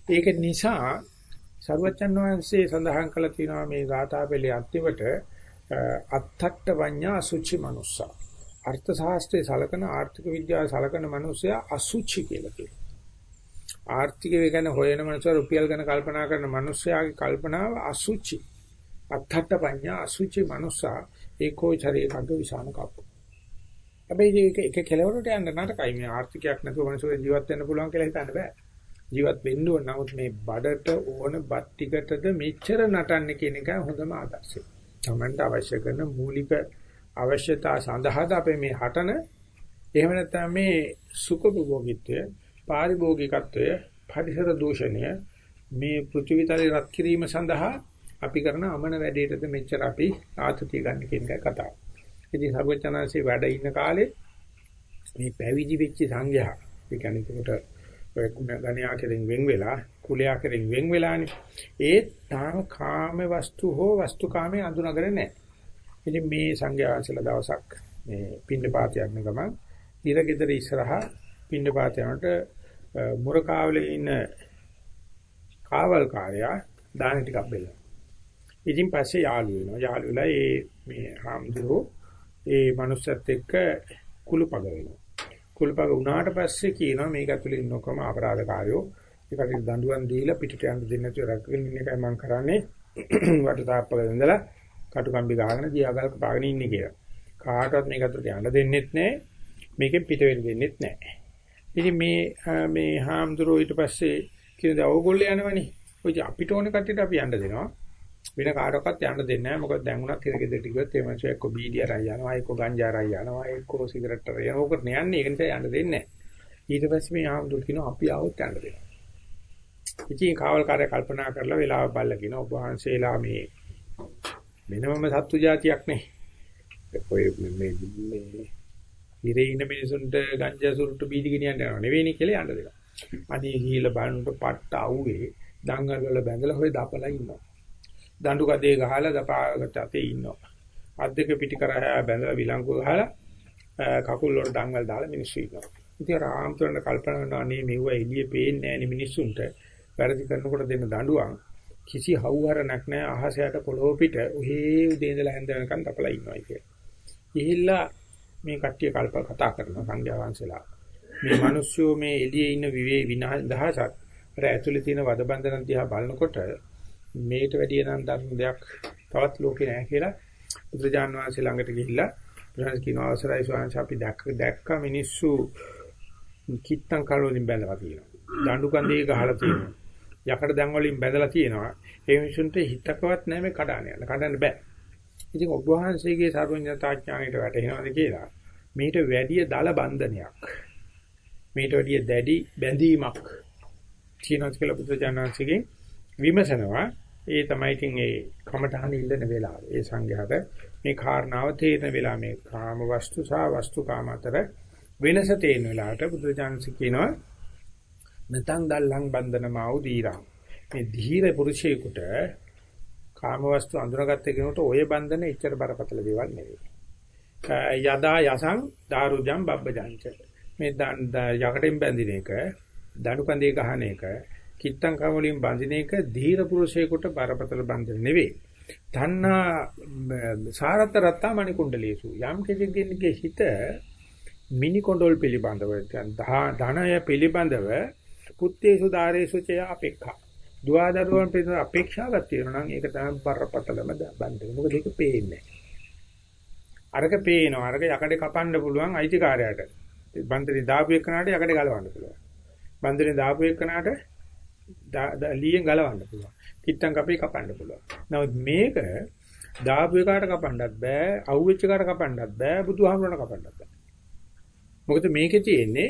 ඒක නිසා සරුවචන් වහන්සේ සඳහන් කළ තියෙනවා මේ ගාථාපෙළේ අන්තිමට අත්තට්ඨ වඤ්ඤා අසුචි මනුස්සා. අර්ථ ශාස්ත්‍රයේ සලකන ආර්ථික විද්‍යාව සලකන මනුස්සයා අසුචි කියලා කියනවා. ආර්ථිකය ගැන හොයන මනුස්සයා රුපියල් ගැන කල්පනා කරන මනුස්සයාගේ කල්පනාව අසුචි. අත්තට්ඨ පඤ්ඤා අසුචි මනුස්සා ඒකෝ චරේ කග්ග විසාන කප්ප. හැබැයි ඒක එක කෙලවරට යන්න නරකයි මේ ආර්ථිකයක් නැතුව මනුස්සයෙ ජීවත් වෙන්න පුළුවන් කියලා හිතන්න බෑ. ජීවත් වෙන්න ඕන නමුත් මේ බඩට ඕන බත් ටිකටද මෙච්චර නටන්නේ කියන එක හොඳම ආදර්ශය. තමන්ට අවශ්‍ය කරන මූලික අවශ්‍යතා සඳහාද අපේ මේ හටන එහෙම නැත්නම් මේ සුඛ භෝගීත්වය පාරිභෝගිකත්වය පරිසර දූෂණය මේ පෘථිවිතලේ රත් කිරීම සඳහා අපි කරන අමන වැඩේටද මෙච්චර අපි ආතතිය ගන්න කියන එකයි කතාව. ඉතින් සර්වචනාංශේ වැඩ ඉන්න කාලේ මේ පැවිදි වෙච්ච සංඝයා ඒ කියන්නේ ඒකට ඔය ගණ්‍යා කෙරෙන් වෙන් වෙලා කුලයා කෙරෙන් වෙන් වෙලානේ ඒ තාම කාම වස්තු හෝ වස්තු කාමයේ අඳුනගන්නේ නැහැ. ඉතින් මේ සංඝයා වහන්සේලා දවසක් මේ පින්න පාත යන ගමන් ඉරගෙදර ඉස්සරහා පින්න පාත යනකොට මුරකාවලේ ඉන්න කාවල්කාරයා දාන ටිකක් බෙල්ලනවා. ඉතින් පස්සේ යාළු වෙනවා. යාළු වෙලා ඒ මේ හාමුදුරුවෝ ඒ මනුස්සයත් එක්ක කුළුපග වෙනවා. කුළුපග වුණාට පස්සේ කියනවා මේක ඇතුලේ ඉන්නකොම අපරාධකාරයෝ ඒකට දඬුවම් දීලා පිටට යන්න දෙන්නේ නැතුව රැකගෙන ඉන්න එකයි මම කරන්නේ. වට තාප්පක ඉඳලා කටුකම්බි ගහගෙන දියාගල් පාගෙන ඉන්නේ කියලා. කාටවත් මේක ඇතුලට යන්න දෙන්නෙත් නැහැ. මේකෙන් පිට වෙන්න දෙන්නෙත් නැහැ. ඉතින් මේ මේ හාමුදුරුවෝ ඊට පස්සේ කියන දා ඕගොල්ලෝ යනවනේ. ඔය අපිට ඕන කට්ටියට අපි යන්න දෙනවා. වෙන කාටවත් යන්න දෙන්නේ නැහැ. මොකද දැන් උනත් හිරගෙදර ටිකවත් ඒ මාසෙ එක්ක බීඩි අරයි යනවා, එක්ක ගංජා අරයි යනවා, එක්ක සිගරට් අරයි යනවා. ඕකට නෑන්නේ. ඒක නිසා යන්න දෙන්නේ නැහැ. ඊට පස්සේ මේ හාමුදුරුවෝ කියනවා අපි ආවොත් යන්න දෙනවා. ඉතින් කාවල්කාරය කල්පනා කරලා වෙලාව බලලා කියනවා ඔබ වහන්සේලා මේ වෙනමම සත්තු జాතියක් නේ. ඔය මේ මේ ඉරේ ඉන්න මිනිසුන්ට ගංජා සුරුට්ටු බීඩි ගෙනියන්න යනවා නෙවෙයිනේ කියලා යන්න දෙනවා. අනේ ගිහිල්ලා බලනකොට පට්ට අවුවේ දංගල් වල බැඳලා හොය දපලා ඉන්නවා. දඬු කදේ ගහලා දපාගත අතේ ඉන්නවා. අත් දෙක පිටි කරා බැඳලා විලංගු ගහලා කකුල් වල දංගල් දාලා මිනිස්සු ඉන්නවා. ඉතින් රාම්තරණ කල්පනා කරනවා අනේ මෙව්ව එළියේ පේන්නේ නැහැ මිනිස්සුන්ට. වැරදි කරනකොට දෙන්න දඬුවම් කිසි හවුහරණක් නැහැ අහසයට පොළොව පිට ඔහේ උදේ ඉඳලා හැන්ද වෙනකන් තපලා ඉන්නවා කියලා. ගිහිල්ලා මේ කට්ටිය කල්ප කතා කරනවා සංඝයා වහන්සේලා. මේ මිනිස්සු මේ එළියේ ඉන්න විවේ විනාශක් අර ඇතුලේ තියෙන වද බන්ධන දිහා බලනකොට මේට වැඩිය නම් දරුණු දෙයක් තවත් ලෝකේ නැහැ කියලා බුදුජාන් වහන්සේ ළඟට ගිහිල්ලා බුදුන් කියන අවසරයි ස්වාමීන් අපි දැක්ක දැක්ක මිනිස්සු කිත්තම් කලවලින් බැලලා තියෙනවා. දඬු කන්දේ ගහලා තියෙනවා. යකඩ දැන් වලින් බැඳලා තියෙනවා. ඒ මිනිසුන්ට හිතකවත් නැහැ මේ කඩාන යන. කඩන්න බෑ. ඉතින් ඔබ වහන්සේගේ සර්වඥතාඥාණයට වැටෙනවද කියලා මේට වැඩිය දල බන්ධනයක් මේට වැඩිය දැඩි බැඳීමක් තියෙනවා කියලා බුදුජානනාංශගෙන් විමසනවා ඒ තමයි ඉතින් ඒ කමඨහන ඉල්ලන වෙලාව. ඒ සංඝයාට මේ කාරණාව තේරෙන වෙලාව මේ කාම වස්තු සහ වස්තු කාම අතර වෙනස තේරෙන වෙලාවට බුදුරජාණන් කියනවා නැතන් දල්ලං බන්ධනමාව දීරා. මේ ධීර පුරුෂයෙකුට කාම වස්තු අඳුරගත්ත කෙනෙකුට ඔය බන්ධන එච්චර බරපතල දේවල් නෙවෙයි. යදා යසං දාරුජම් බබ්බජංච. මේ යකඩෙන් බැඳින එක, දණුකඳේ ගහන එක, කිත්තං කවලින් බඳින එක ධීර පුරුෂයෙකුට බරපතල බන්ධන නෙවෙයි. තණ්හා සාරත රත්තා මණි කුණ්ඩලේසු යම් කෙනෙකුගේ හිත මිනි කොණ්ඩෝල් පිළිබඳව ධනය පිළිබඳව පුත්තේසු දාරේසු චය අපේක්ෂා. දුවදරුවන් පිළිබඳ අපේක්ෂාවක් තියෙනවා නම් ඒක තමයි බරපතලම බන්ධන. මොකද ඒක පේන්නේ අරක පේනවා. අරක යකඩේ කපන්න පුළුවන් අයිතිකාරයාට. බන්ධනේ දාපු එකනට යකඩේ ගලවන්න පුළුවන්. බන්ධනේ දාපු එකනට ලීයෙන් ගලවන්න පුළුවන් කිත්තම් කපේ කපන්න පුළුවන් නමුත් මේක දාපු එකට කපන්නත් බෑ අහුවෙච්ච එකට කපන්නත් බෑ බුදුහාමුදුරණ කපන්නත් බෑ මොකද මේකේ තියෙන්නේ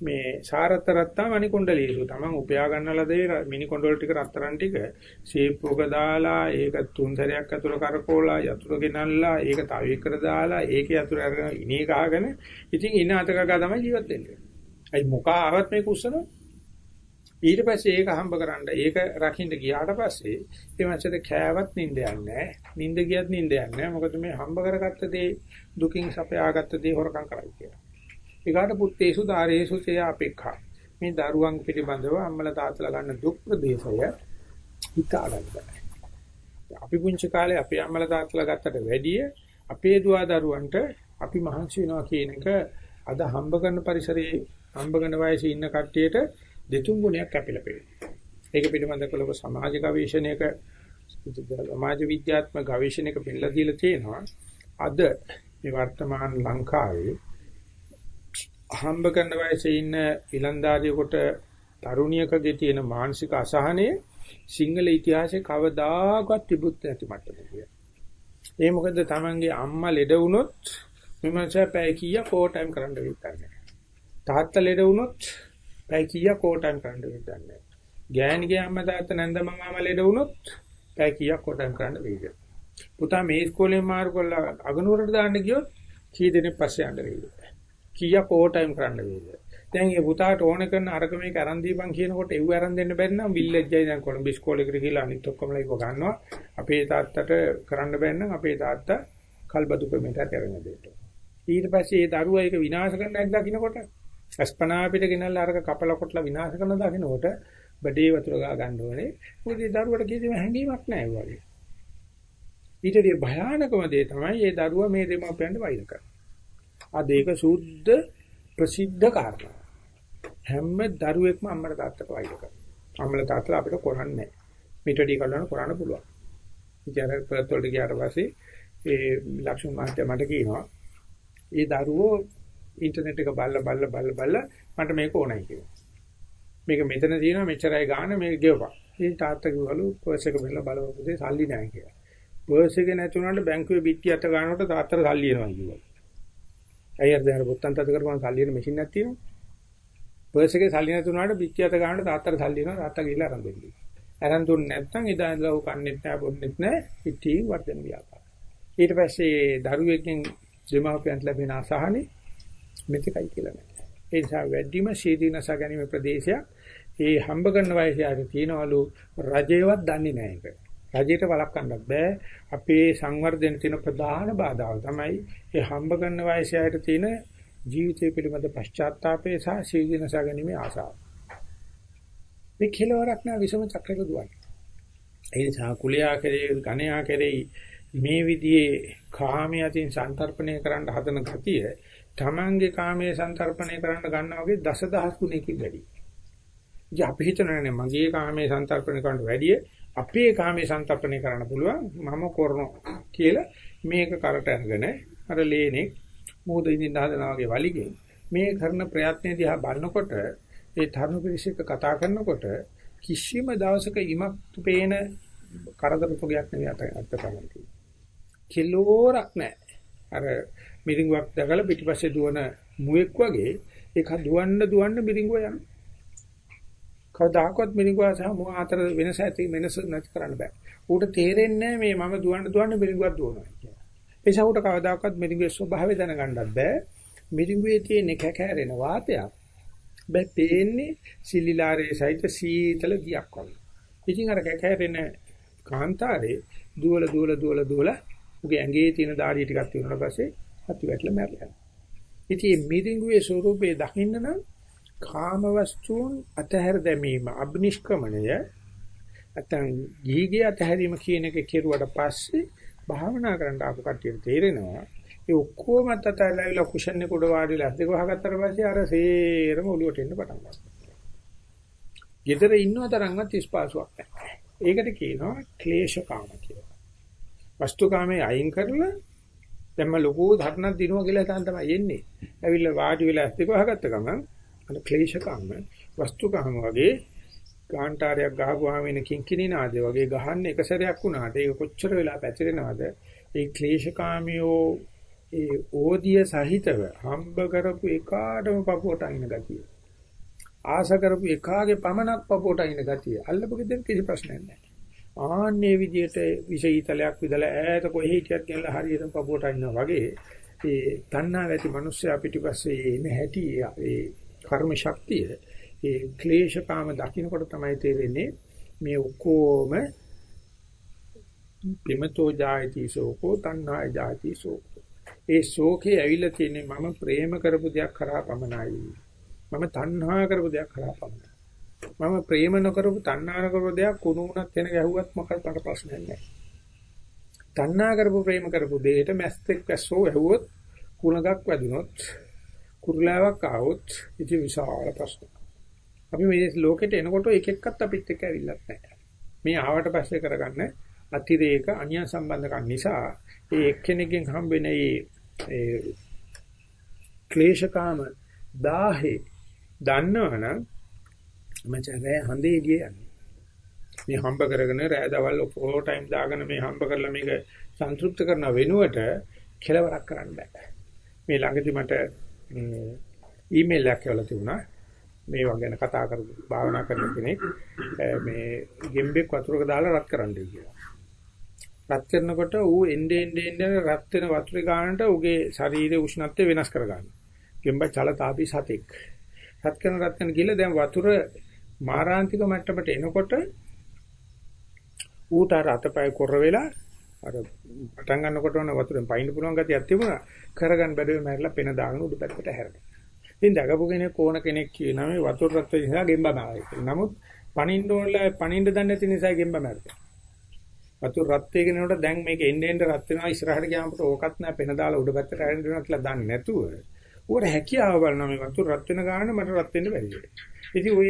මේ සාරත රත්තා මණි කුණ්ඩලීසු තමන් උපයා ගන්නලා දේ මිනි කොණ්ඩල ටික රත්තරන් ටික ෂේප්පුවක දාලා ඒක තුන් සැරයක් අතුර කරකෝලා යතුරු ගෙනල්ලා ඒක තව එකට දාලා ඒකේ යතුරු අරගෙන ඉනේ ගහගෙන ඉතින් ඉන අතකගා තමයි ජීවත් වෙන්නේ. අයි මොකා ආවත් මේක උස්සනවා. ඊට පස්සේ ඒක හම්බ කරන්න ඒක රකින්න ගියාට පස්සේ ඒ මැස්සට කෑවත් නිින්ද යන්නේ නැහැ. නිින්ද ගියත් නිින්ද යන්නේ නැහැ. මොකද මේ හම්බ කරගත්ත දේ දුකින් සපයාගත්ත දේ හොරකම් කරයි කියලා. ඊගාට පුත්තේසු ධාරේසු චය අපේක්ෂා. මේ දරුවන් පිළිබඳව අම්මලා තාත්තලා ගන්න දුක් ප්‍රදේශය හිතා ගන්න. අපි පුංචි කාලේ අපේ අම්මලා තාත්තලා ගත්තට වැඩිය අපේ දුවා දරුවන්ට අපි මහන්සි වෙනවා කියන එක අද හම්බ කරන පරිසරයේ හම්බ කරන වයසේ ඉන්න කට්ටියට දෙතුන් ගුණයක් කැපිලා පෙළෙනවා. ඒක පිළිබඳව කළොක සමාජ ගවේෂණයක සමාජ විද්‍යාත්මක ගවේෂණයක පෙන්නලා දීලා තියෙනවා. අද මේ වර්තමාන ලංකාවේ හම්බ කරන වයසේ ඉන්න ඉලන්දාරියෙකුට තරුණියකගේ තියෙන මානසික අසහනය සිංහල ඉතිහාසයේ කවදාකවත් තිබුත් නැති මට්ටමක. ඒ මොකද තමන්ගේ අම්මා ලෙඩ වුණොත් විමර්ශය පැය කීයක් කෝ ටයිම් කරන්න වෙන්නේ. තාත්තා ලෙඩ වුණොත් පැය කීයක් කෝ ටයිම් කරන්න වෙන්නේ. ගෑණිගේ අම්මා තාත්තා නැන්දම මාමා ලෙඩ වුණොත් පැය කීයක් කෝ ටයිම් කරන්න වෙයිද. පුතා මේ ඉස්කෝලේ මාරු කරලා අගනුවරට දාන්න ගියොත් කී දෙනෙක් පස්සේ යන්න වෙයිද. කීයක් ඕවර් ටයිම් කරන්න වේද? දැන් ඒ පුතාට ඕන කරන අරක මේක අරන් දීපන් කියනකොට එව්ව අරන් දෙන්න බැරි නම් විල්ලෙජ්ජයි දැන් කොළඹ ඉස්කෝලේකට ගිහලා අනිත් ඔක්කොමලා ඒක ගන්නවා. අපේ තාත්තට කරන්න බැරි නම් අපේ තාත්තා කල්බදු ප්‍රමේටට අරගෙන දෙන්න. ඊට පස්සේ ඒ දරුවා ඒක විනාශ කරන්න නැක් දකින්නකොට අස්පනා පිට ගෙනල්ලා අරක කපලා කොටලා විනාශ කරන දකින්නකොට බඩේ වතුර ගා ගන්න ඕනේ. මොකද ඒ දරුවට කිසිම හැඟීමක් නැහැ වගේ. ඊටදී භයානකම දේ තමයි ඒ දරුවා මේ දෙමාපියන්ට වෛර කරන්නේ. අද ඒක සුද්ධ ප්‍රසිද්ධ කාරණා. හැම දරුවෙක්ම අම්මලා තාත්තට වෛර කරනවා. අම්මලා තාත්තලා අපිට කරන්නේ නැහැ. මිටඩි කල්ලාන කරන්න පුළුවන්. ඉතින් අර පෙරතොල්ට ගියාට පස්සේ ඒ ලක්ෂ්මන් මහත්තයා මට කියනවා ඒ දරුවෝ ඉන්ටර්නෙට් එක බලලා බලලා බලලා බලලා මට මේක ඕනයි කියලා. මේක මෙතන තියෙනවා මෙච්චරයි ගාන මේක ගෙවපන්. ඉතින් තාත්තා කිව්වලු පර්ස් එක බලලා බලවපුදේ සල්ලි නැහැ කියලා. පර්ස් එක නැති වුණාට බැංකුවේ පිටි අත ගන්නකොට තාත්තට සල්ලි එනවා කිව්වා. ඇයි අර දැන් පොත්තන් තද කරපුවම සල්ලි එන මැෂින් එකක් තියෙනවා. පර්ස් එකේ සල්ලි නැතුණාට පිටියට ගන්නට තාත්තට සල්ලි එනවා තාත්තා ගිහලා අරන් දෙන්නේ. අරන් දුන්නේ නැත්නම් ඉදා ඉඳලා උ කන්නේත් නැහැ බොන්නේත් නැහැ පිටින් වර්ධන ව්‍යාපාර. ඊට පස්සේ දරුවෙක්ගෙන් දෙමාපියන්ට ලැබෙන අසහනෙ මෙතකයි කියලා නෑ. ඒ නිසා වැඩිම ශීදීනස ගැනීම ප්‍රදේශයක් ඒ හම්බ කරන වයසේ ආදී තියනවලු රජේවත් දන්නේ නැහැ ඒක. රජයට වළක්වන්නත් බෑ. අපේ සංවර්ධන තියෙන ප්‍රධාන බාධාව තමයි ඒ හම්බ කරන වයසේ ආයත තියෙන ජීවිතය පිළිබඳ පශ්චාත්තාපය සහ සීගිනස ගැනීමේ ආසාව. මේ කෙලවරක් නෑ විසම චක්‍රයක දුවන්නේ. ඒ නිසා කුලයා කෙරේ ගණයා කෙරේ මේ විදිහේ කාමයන්ින් සන්තරපණය කරන්න හදන ගතිය තමන්ගේ කාමයේ සන්තරපණය කරන්න ගන්නවා වගේ දසදහස් ගුණයකින් වැඩි. ඉතින් අපි හිතනනේ මගේ කාමයේ සන්තරපණය කරන්න වැඩිය අපේ කාමයේ සන්තප්පණය කරන්න පුළුවන් මම කරනවා කියලා මේක කරට අරගෙන අර ලේනේ මොහොත ඉඳින්න හදනවා වගේ වලිගෙන් මේ කරන ප්‍රයත්න දිහා බලනකොට ඒ තරුණ පිරිසක කතා කරනකොට කිසිම දවසක ඉමක් පේන කරදර පොගයක් නෙවෙයි අත අත්තරන් කිලෝරක් නැහැ අර මිරිඟුවක් දැකලා පිටිපස්සේ දුවන මුවෙක් වගේ ඒක දුවන්න දුවන්න මිරිඟුව යනවා කවදාකවත් මිනිගුවා සහ මුව අතර වෙනස ඇති වෙනස නැති කරන්න බෑ. ඌට තේරෙන්නේ මේ මම දුවන්න දුවන්න මිනිගුවක් දුවනවා කියලා. ඒ නිසා ඌට කවදාකවත් මිනිගුවේ ස්වභාවය දැනගන්නත් බෑ. මිරිඟුවේ තියෙන කැකෑරෙන වාතයක් බෑ පේන්නේ සිලිලාරේ සහිත සීතල ගියක් වගේ. ඉතින් අර කැකෑරෙන කාන්තාරේ දුවල දුවල දුවල දුවල උගේ ඇඟේ තියෙන දාඩිය ටිකක් තියුණාට පස්සේ අති වැටලා මැරලා යනවා. ඉතින් මිරිඟුවේ ස්වરૂපේ දකින්න නම් කාම වස්තුන් අතහැර දැමීම අබ්නිෂ්ක්‍මණය නැත්නම් ගිහිගේ අතහැරීම කියන එක කෙරුවට පස්සේ භාවනා කරන්න ආපු කට්ටියට තේරෙනවා ඒ ඔක්කොම තතලයිලා කුෂන් එක උඩ වාඩිලා ඇස් දෙක වහගත්තට පස්සේ අර සේරම ඔලුවට එන්න පටන් ගන්නවා. ගෙදර ඉන්නව තරම්වත් ඉස්පාසුවක් නැහැ. ඒකට කියනවා ක්ලේශකාම කියලා. වස්තුකාමයේ අයින් කරලා දැන්ම ලොකු ධර්ණක් දිනුවා කියලා තන් තමයි එන්නේ. ඇවිල්ලා වාඩි වෙලා ඇස් දෙක වහගත්ත ගමන් අර ක්ලේශකාම වස්තුකාම වගේ කාන්ටාරයක් ගහපුවාම එන කිංකිණි නාදේ වගේ ගහන්න එක සැරයක් වුණාට ඒක කොච්චර වෙලා පැතිරෙනවද? ඒ ක්ලේශකාමියෝ ඒ ඕදිය සහිතව හම්බ කරපු එකාටම පපුවට අයින ගතිය. ආස කරපු එකාගේ පමණක් පපුවට අයින ගතිය. අල්ලපු ගෙදර කිසි ප්‍රශ්නයක් නැහැ. ආන්නේ විදිහට විෂීතලයක් විදලා ඈත කොහේ හිටියත් කියලා හරියට පපුවට අයින්නවා වගේ ඒ තණ්හා ඇති මිනිස්සයා පිටිපස්සේ එන හැටි ඒ කර්ම ශක්තිය ඒ ක්ලේශකාම දකින්නකොට තමයි තේරෙන්නේ මේ ඔක්කොම පිමතෝ ජායති සෝකෝ තණ්හා ජායති සෝකෝ ඒ ශෝකේ ඇවිල්ලා තියෙන්නේ මම ප්‍රේම කරපු දෙයක් කරා පමණයි. මම තණ්හා කරපු දෙයක් කරා පමණයි. මම ප්‍රේම නොකරපු තණ්හා නොකරපු දෙයක් කුණුණක් වෙන ගැහුවත් මොකක්ද මට ප්‍රශ්නයක් නැහැ. තණ්හා කරපු ප්‍රේම කරපු දෙයට මැස්තෙක් වැස්සෝ ඇහුවොත් කුණගක් වැදුනොත් කුරුලාවක් ආවොත් ඉති විශාල ප්‍රශ්න. අපි මේ ලෝකෙට එනකොට එක එක්කත් අපිත් එක්ක ඇවිල්ලත් නැහැ. මේ ආවට පස්සේ කරගන්න අතිරේක අන්‍ය සම්බන්ධකම් නිසා ඒ එක්කෙනෙක්ගෙන් හම්බෙන ඒ ක්ලේශකාම 1000 දන්නවනම් මචං හඳේ ගිය යන්නේ. මේ හම්බ කරගෙන රෑ දවල් ඕ ටයිම් දාගෙන මේ හම්බ කරලා මේක සන්තුෂ්ත කරන වෙනුවට කෙලවරක් කරන්න බෑ. මේ ළඟදි මට ඊමේල් එකක් කියලා තිබුණා. මේ වගේ ගැන කතා කරපු භාවනා කරන කෙනෙක් මේ ගෙම්බෙක් වතුරක දාලා රත් කරන්නයි කියලා. රත් කරනකොට ඌ එnde ende ende රත් වෙන වතුරේ ගානට ඌගේ ශරීරයේ උෂ්ණත්වය වෙනස් කර ගන්නවා. ගෙම්බ චලතාපි සතෙක්. රත් කරන රත් කරන ගිල දැන් වතුර මාරාන්තික මට්ටමට එනකොට ඌට අර අතපය කොර වෙලා අර පටන් ගන්නකොට වන වතුරෙන් පයින්න පුළුවන් ගතියක් තිබුණා. කරගන්න බැරුව මැරලා පෙන දාගෙන උඩ පැත්තට හැරෙනවා. ඉතින් දගපු කෙනෙක් ඕන කෙනෙක් කියනවා මේ වතුර රත් වෙන නිසා ගෙම්බ මාරයි කියලා. නමුත් පණින්න ඕනලා පණින්න දන්නේ නැති නිසා ගෙම්බ මැරුණා. වතුර රත් වෙගෙන යනකොට දැන් මේක එන්න එන්න රත් වෙනවා ඉස්සරහට ගියාමට ඕකත් නෑ පෙන දාලා උඩ පැත්තට හැරෙන්න වෙනවා කියලා දන්නේ නැතුව ඌර හැකියාව බලනවා මේ වතුර රත් වෙන ගාන මට රත් වෙන්න බැරි වෙයි. ඉතින් ඔය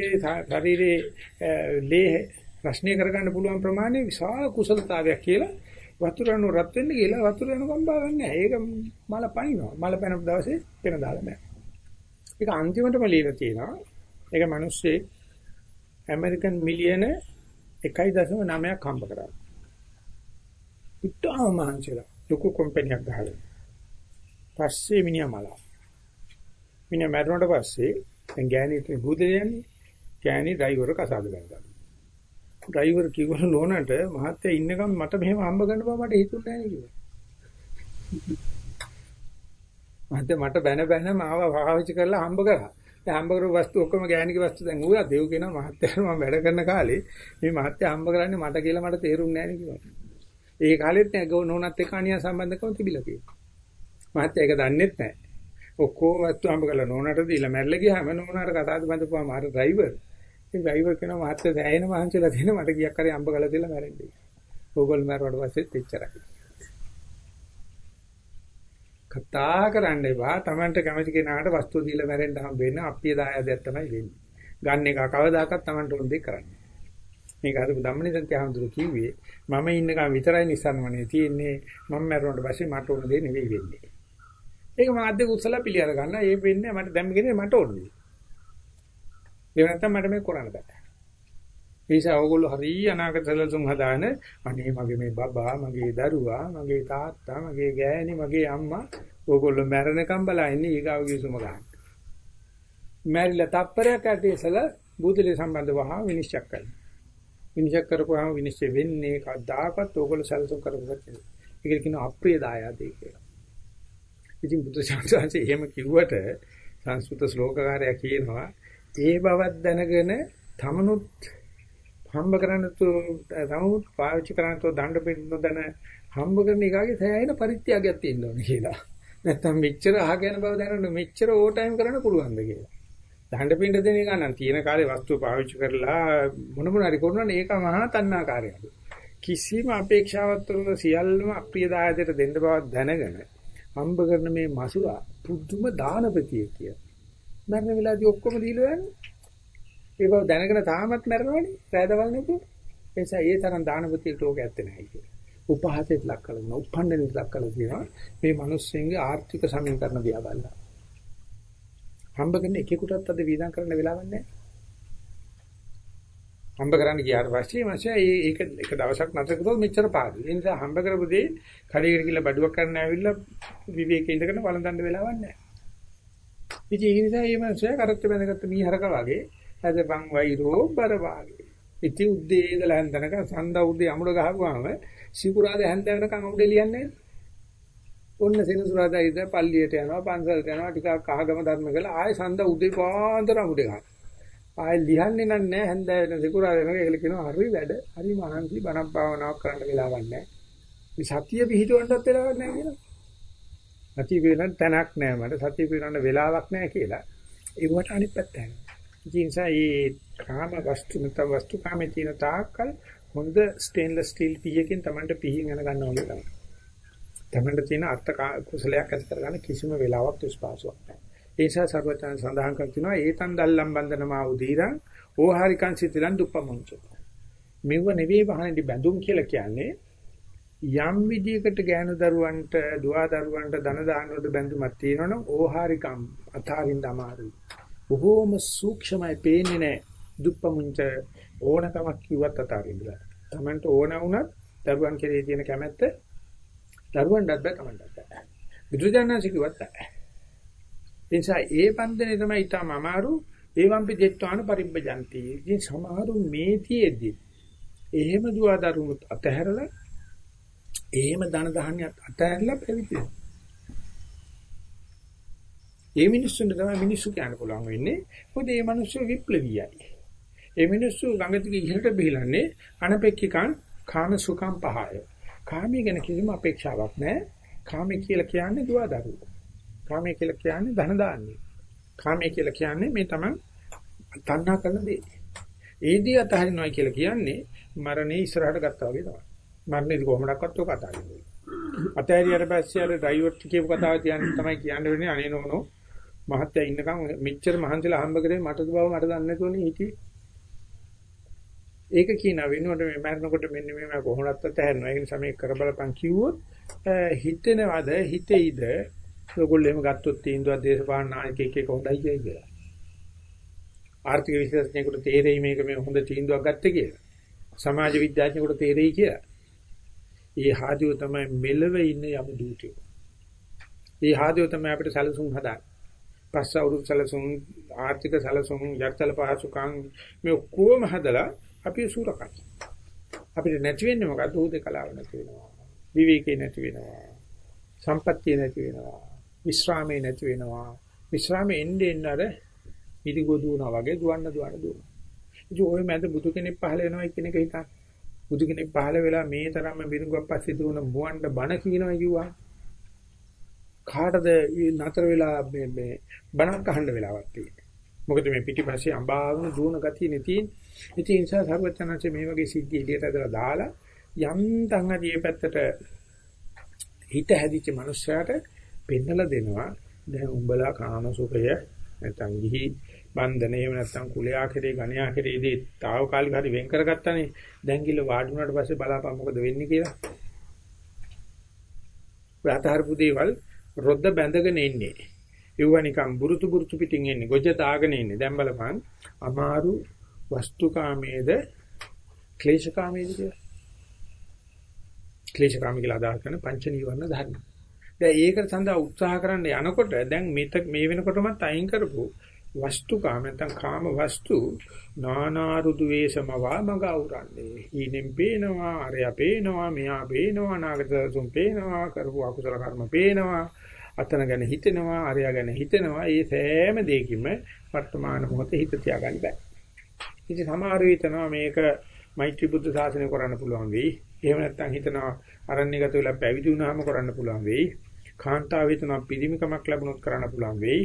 ශරීරයේ ලේ ප්‍රශ්නය කරගන්න පුළුවන් ප්‍රමාණය විශාල කුසලතාවයක් කියලා වතුර අනු රත් වෙන්න කියලා වතුර අනු කම්බාවක් නෑ. ඒක මල පනිනවා. මල පැන දවසේ පෙන දාලා බෑ. ඒක අන්තිමටම ලියලා තියෙනවා. ඒක මිනිස්සේ ඇමරිකන් මිලියන 1.9ක් හම්බ කරා. උත්තාම මහන්සිලා ලොකු කම්පැනියක් ගහලා. පස්සේ මිනිහා මලා. මිනිහා මැරුණාට පස්සේ දැන් ගෑණිට බුදේ යන්නේ. ගෑණි ඩ්‍රයිවර් කසාද ගන්නවා. ඩ්‍රයිවර් කිව්වලු නෝනට මහත්තයා ඉන්නකම් මට මෙහෙම හම්බ ගන්න බව මට හිතුන්නේ නැහැ කිව්වා. මහත්තයා මට බැන බැන මාව පාවිච්චි කරලා හම්බ කරා. දැන් හම්බ කරපු වස්තු ඔක්කොම ගෑණිගේ වස්තු දැන් ඌලා දෙව් කියනවා මහත්තයා මම වැඩ කරන කාලේ මේ මහත්තයා හම්බ කරන්නේ මට කියලා මට තේරුන්නේ නැහැ නේ කිව්වා. ඒ කාලෙත් නෑ ගෝ නෝනත් එක්ක අනියා සම්බන්ධකම් තිබිලා තියෙනවා. මහත්තයා ඒක දන්නෙත් නෑ. ඔක්කොම වස්තු හම්බ කරලා නෝනට දීලා මැරලා ගියාම නෝනාට කතාද බඳපුවාම අර ඩ්‍රයිවර්. ඉතින් ඩ්‍රයිවර් කියනවා මහත්තයා සෑහෙන මහන්සිලා තියෙන මට ගියක් කරේ හම්බ කරලා දීලා මැරෙන්නේ. ඕගොල්ලෝ මැරුවට පස්සෙත් එච්චරයි. කතා කරන්න එපා. Tamanට කැමති කෙනාට වස්තු දීලා මැරෙන්න හම්බ වෙන්න අප්පිය දායදයක් තමයි වෙන්නේ. ගන්න එක කවදාකවත් Tamanට උන් දෙයක් කරන්නේ. මේක අර ධම්මනිසන්ති ආමඳුර කිව්වේ මම ඉන්නකම් විතරයි නිසන්වනේ තියෙන්නේ මම මැරුණාට පස්සේ මට ඕන දේ නෙවෙයි වෙන්නේ. ඒක මම අද්ද කුසල පිළියර ගන්න. ඒ වෙන්නේ මට දැන් කියන්නේ මට ඕන දේ. ඒ නැත්තම් මට මේක කරන්න බෑ. ඒ නිසා ඕගොල්ලෝ හරිය අනාගත සැලසුම් හදාන අනේ මගේ මේ බබා, මගේ දරුවා, මගේ තාත්තා, මගේ ගෑණි, මගේ අම්මා ඕගොල්ලෝ මැරෙනකම් බලා ඉන්නේ ඊගාවගේ සුම ගන්න. මැරිලා තප්පරයක් ඇටි ඉසලා බුදුලේ සම්බන්ධව වහා විනිශ්චය කරනවා. විනිශ්චය කරපුවාම විනිශ්චය වෙන්නේ කවදාකවත් ඕගොල්ලෝ සැලසුම් කරපුවත් නෙවෙයි. ඒකට කියනවා අප්‍රිය දායාදේ කියලා. ඉතින් බුදු සාංශාංශේ එහෙම කිව්වට සංස්කෘත ශ්ලෝකකාරයා කියනවා ඒ බවක් දැනගෙන තමනුත් හම්බ කරන්න තු තමනුත් පාවිච්චි කරන්න තු දඬ පිටින් නොදැන හම්බ කරන එකාගේ සෑහෙන පරිත්‍යාගයක් තියෙන්න ඕනේ කියලා. නැත්තම් මෙච්චර අහගෙන බව දැනගෙන මෙච්චර ඕ ටයිම් කරන්න පුළුවන්ද කියලා. දහඬ පින්ඩ දෙන එක නම් තියෙන කාලේ වස්තුව පාවිච්චි කරලා මොන මොන හරි කරනවනේ ඒක මහා තණ්හාකාරයක්. කිසිම අපේක්ෂාවක් තුළ සියල්ලම අප්‍රිය දායදයට දෙන්න බව දැනගෙන හම්බ කරන මේ මසුරා පුදුම දානපතිය කිය. මරණ වෙලාවදී ඔක්කොම දීලා යන්නේ. ඒ බව දැනගෙන තාමත් මරනවනේ. රැදවල් නෙපු. ඒ නිසා ඒ තරම් දානපතියට ලෝක ඇත්තේ නැහැ කියලා. උපහාසයට ලක් කරනවා. උපන්නේට ලක් කරලා තියෙනවා. මේ මිනිස්සුන්ගේ ආර්ථික සමීකරණ දිහා බලලා. හම්බ කරන එකෙකුටත් අද වීදම් කරන්න වෙලාවක් නැහැ. හම්බ කරන්න ගියාට පස්සේ මාෂා ඒක එක දවසක් නැතර කරොත් මෙච්චර පාඩුයි. ඒ නිසා හම්බ කරපු දේ කඩේකට ගිහලා බඩුවක් කරන්න ඇවිල්ලා විවේකේ ඉඳගෙන වළඳන්න වෙලාවක් නැහැ. ඉතින් ඒ නිසා මේ මාෂා කරත් බැඳගත්ත මීහරක වගේ අදපන් වෛරෝ බර වාගේ. ඉති උද්දේ ඉඳලා හන්දනක සඳ උද්දේ අමුඩ ගහපුවාම සිකුරාද හැන්දනකම් අමුඩේ ලියන්නේ ඔන්න සෙනසුරාදා ඉඳ පල්ලියට යනවා පන්සලට යනවා ටිකක් අහගම ධර්ම කළා ආයෙ සඳ උදේ පාන්දර අමුඩේ ගන්නවා. ආයෙ ලියන්නේ නැහැ හැන්දෑ වෙන සිකුරාද වෙනවා ඒකල කියනවා හරි වැඩ හරි මහන්සි බණක් භාවනාවක් කරන්න වෙලාවක් නැහැ. මේ සතිය පිහිටවන්නත් වෙලාවක් නැහැ කියලා. සතිය පිහිටවන්න තැනක් නැහැ මට සතිය පිහිටවන්න වෙලාවක් නැහැ කියලා. ඒකට අනිත් පැත්ත යනවා. ඒ නිසා මේ කාම වස්තු නැත්නම් වස්තු කාමේ තියෙන තාක්කල් හොඳ ස්ටේන්ලස් ස්ටිල් පීයකින් Tamanට පිහින් යන ගන්නවා වගේ තමයි. තමන්ට තියෙන අර්ථ කුසලයක් ඇති කරගන්න කිසිම වෙලාවක් දුස්පාසුවක් නැහැ. ඒ නිසා සර්වචන් සඳහන් කර තිනවා ඒතන් දල්ලම් බන්ධනමා උදීරං ඕහාරිකං සිතිලන් දුප්පමුංච. මෙව නෙවෙයි වහනදි බැඳුම් කියලා කියන්නේ යම් විදියකට ගෑනු දරුවන්ට දුවා දරුවන්ට ධන දානවලට බැඳුමක් තියෙනවනම් ඕහාරිකම් අතාරින්න අමාරුයි. බොහෝම සූක්ෂමයි පේන්නේ නැහැ. දුප්පමුංච ඕනකමක් කිව්වත් අතාරින්න බෑ. Tamanට ඕන වුණත් දරුවන් කෙරේ තියෙන කැමැත්ත දරුවන්ටත් බෑ Tamanටත් බෑ. බුදුජානනාංශ කිව්වත් බෑ. ඒ නිසා ඒ බන්ධනේ තමයි ඊටම අමාරු ඒවම්පි දෙත්වාන පරිබ්බජන්ති. ඉතින් සමහරු මේතියෙදි එහෙම දුවා දරුණු අතහැරලා එහෙම ධන දහනියත් අතහැරලා පැවිදි ඒ මිනිස්සුන්ට තමයි මිනිස්සු කියන්න පුළුවන් වෙන්නේ. මොකද මේ මිනිස්සු විප්ලවීයයි. ඒ මිනිස්සු ළඟ දිගේ ඉහළට බහිලන්නේ අනපෙක්කිකං කාම සුඛං පහය. කාමයේ ගැන කිසිම අපේක්ෂාවක් නැහැ. කාමයේ කියලා කියන්නේ දුවා දරුවෝ. කාමයේ කියලා කියන්නේ ධන දාන්නේ. කාමයේ කියලා කියන්නේ මේ තමයි තණ්හා කරන දේ. ඒදී අතහරිනවා කියලා කියන්නේ මරණේ ඉස්සරහට ගත්තා වගේ තමයි. මරණේදී කොහොමඩක්වත් ඔක අතහරින්නේ. අතහැරියට පස්සේ අර ඩ්‍රයිවර් කියපු කතාව කියන්නේ තමයි කියන්න වෙන්නේ අනේ නෝනෝ මහත්තයා ඉන්නකම් මෙච්චර මහන්සිලා හම්බ කරේ මටද බව මට දන්නේ නැතුවනේ හිටියේ. ඒක කියන වෙනුවට මේ මරනකොට මෙන්න මේ කොහොමවත් අතහැරනවා. ඒ නිසා මේ කර බලපන් කිව්වොත් හිතෙනවද හිතෙයිද ඔයගොල්ලෝ එහෙම ගත්තොත් තීන්දුවක් දේශපාලන නායකයෙක් එක හොඳයි කියයි කියලා. ආර්ථික විශේෂඥයෙකුට තේරෙයි මේක මේ හොඳ තීන්දුවක් ගත්තේ කියලා. සමාජ විද්‍යාඥයෙකුට තේරෙයි කියලා. ඒ හාදියෝ තමයි මෙලව ඉන්න යමු දූතියෝ. ඒ හාදියෝ තමයි අපිට සැලසුම් හදාන්නේ. පස්ස අවුරුදු සැලසුම් ආර්ථික සැලසුම් යක්තල පහසුකම් මේ ඔක්කොම හදලා අපි සූරකයි. අපිට නැති වෙන්නේ මොකද්ද? උදේකලාව නැති වෙනවා. විවේකේ නැති වෙනවා. සම්පත්තිය නැති වෙනවා. විශ්‍රාමයේ නැති වෙනවා. විශ්‍රාමයේ එන්නේ එන්න අර ඉදිගො දුවනවා වගේ දුවන්න දුවන්න දුවනවා. ඉතින් ওই මැද බුදු කෙනෙක් පහල වෙනවා කියන එක හිතන්න. බුදු කෙනෙක් පහල වෙලා මේ තරම්ම බිරුඟක් පස්සේ දුවන මුවන්ඩ බණ කියනවා කිව්වා. කාටද නතර වෙලා මේ මේ බණක් අහන්න වෙලාවක් තියෙන්නේ. මොකද මේ පිටිපස්සේ අඹාවන දුවන ගතිය නෙතියි. ඉතින් ඒ නිසා සර්වචනanse මේ වගේ සිද්ධි එළියට ඇදලා දාලා යන්තම් හරි මේ පැත්තට හිත හැදිච්ච මනුස්සයාට පෙන්නලා දෙනවා. දැන් උඹලා කාම සුඛය නැත්නම් ගිහි බන්ධන එහෙම නැත්නම් කුලයා කෙරේ ගණයා කෙරේදී తాවකාලික හරි වෙන් කරගත්තානේ. දැන් කිල්ල වාඩි වුණාට පස්සේ බලාපන් මොකද වෙන්නේ කියලා. ප්‍රාතහරපු දේවල් රොද්ද බැඳගෙන ඉන්නේ ඒව නිකන් බුරුතු බුරුතු පිටින් එන්නේ. ගොජ තාගෙන ඉන්නේ දැන් බලපන්. අමාරු වස්තුකාමයේද ක්ලේශකාමයේද කියලා. ක්ලේශකාමී කියලා අදහස් කරන පංච නීවරණ ධර්ම. දැන් ඒකට සඳහා උත්සාහ කරන්න යනකොට දැන් මෙත මේ වෙනකොටමත් අයින් කරපු වස්තුකාම නැත්නම් කාම වස්තු නානාරුදු වේසමවා මග අවරන්නේ. ඊනෙන් පේනවා, අරය පේනවා, මෙයා පේනවා, නාගතසුම් පේනවා, කරපු අකුසල කර්ම පේනවා, අතන ගැන හිතෙනවා, අරය ගැන හිතෙනවා. ඒ සෑම දෙයකින්ම වර්තමාන මොහොතේ හිත තියාගන්න බෑ. ඉතින් සමහර විටනවා මේක මෛත්‍රී බුද්ධ ශාසනය කරන්න පුළුවන් වෙයි. එහෙම නැත්නම් හිතනවා අරණ්‍යගත වෙලා පැවිදි වුණාම කරන්න පුළුවන් වෙයි. කාන්තාව හිතනවා පිරිමිකමක් ලැබුණොත් කරන්න පුළුවන් වෙයි.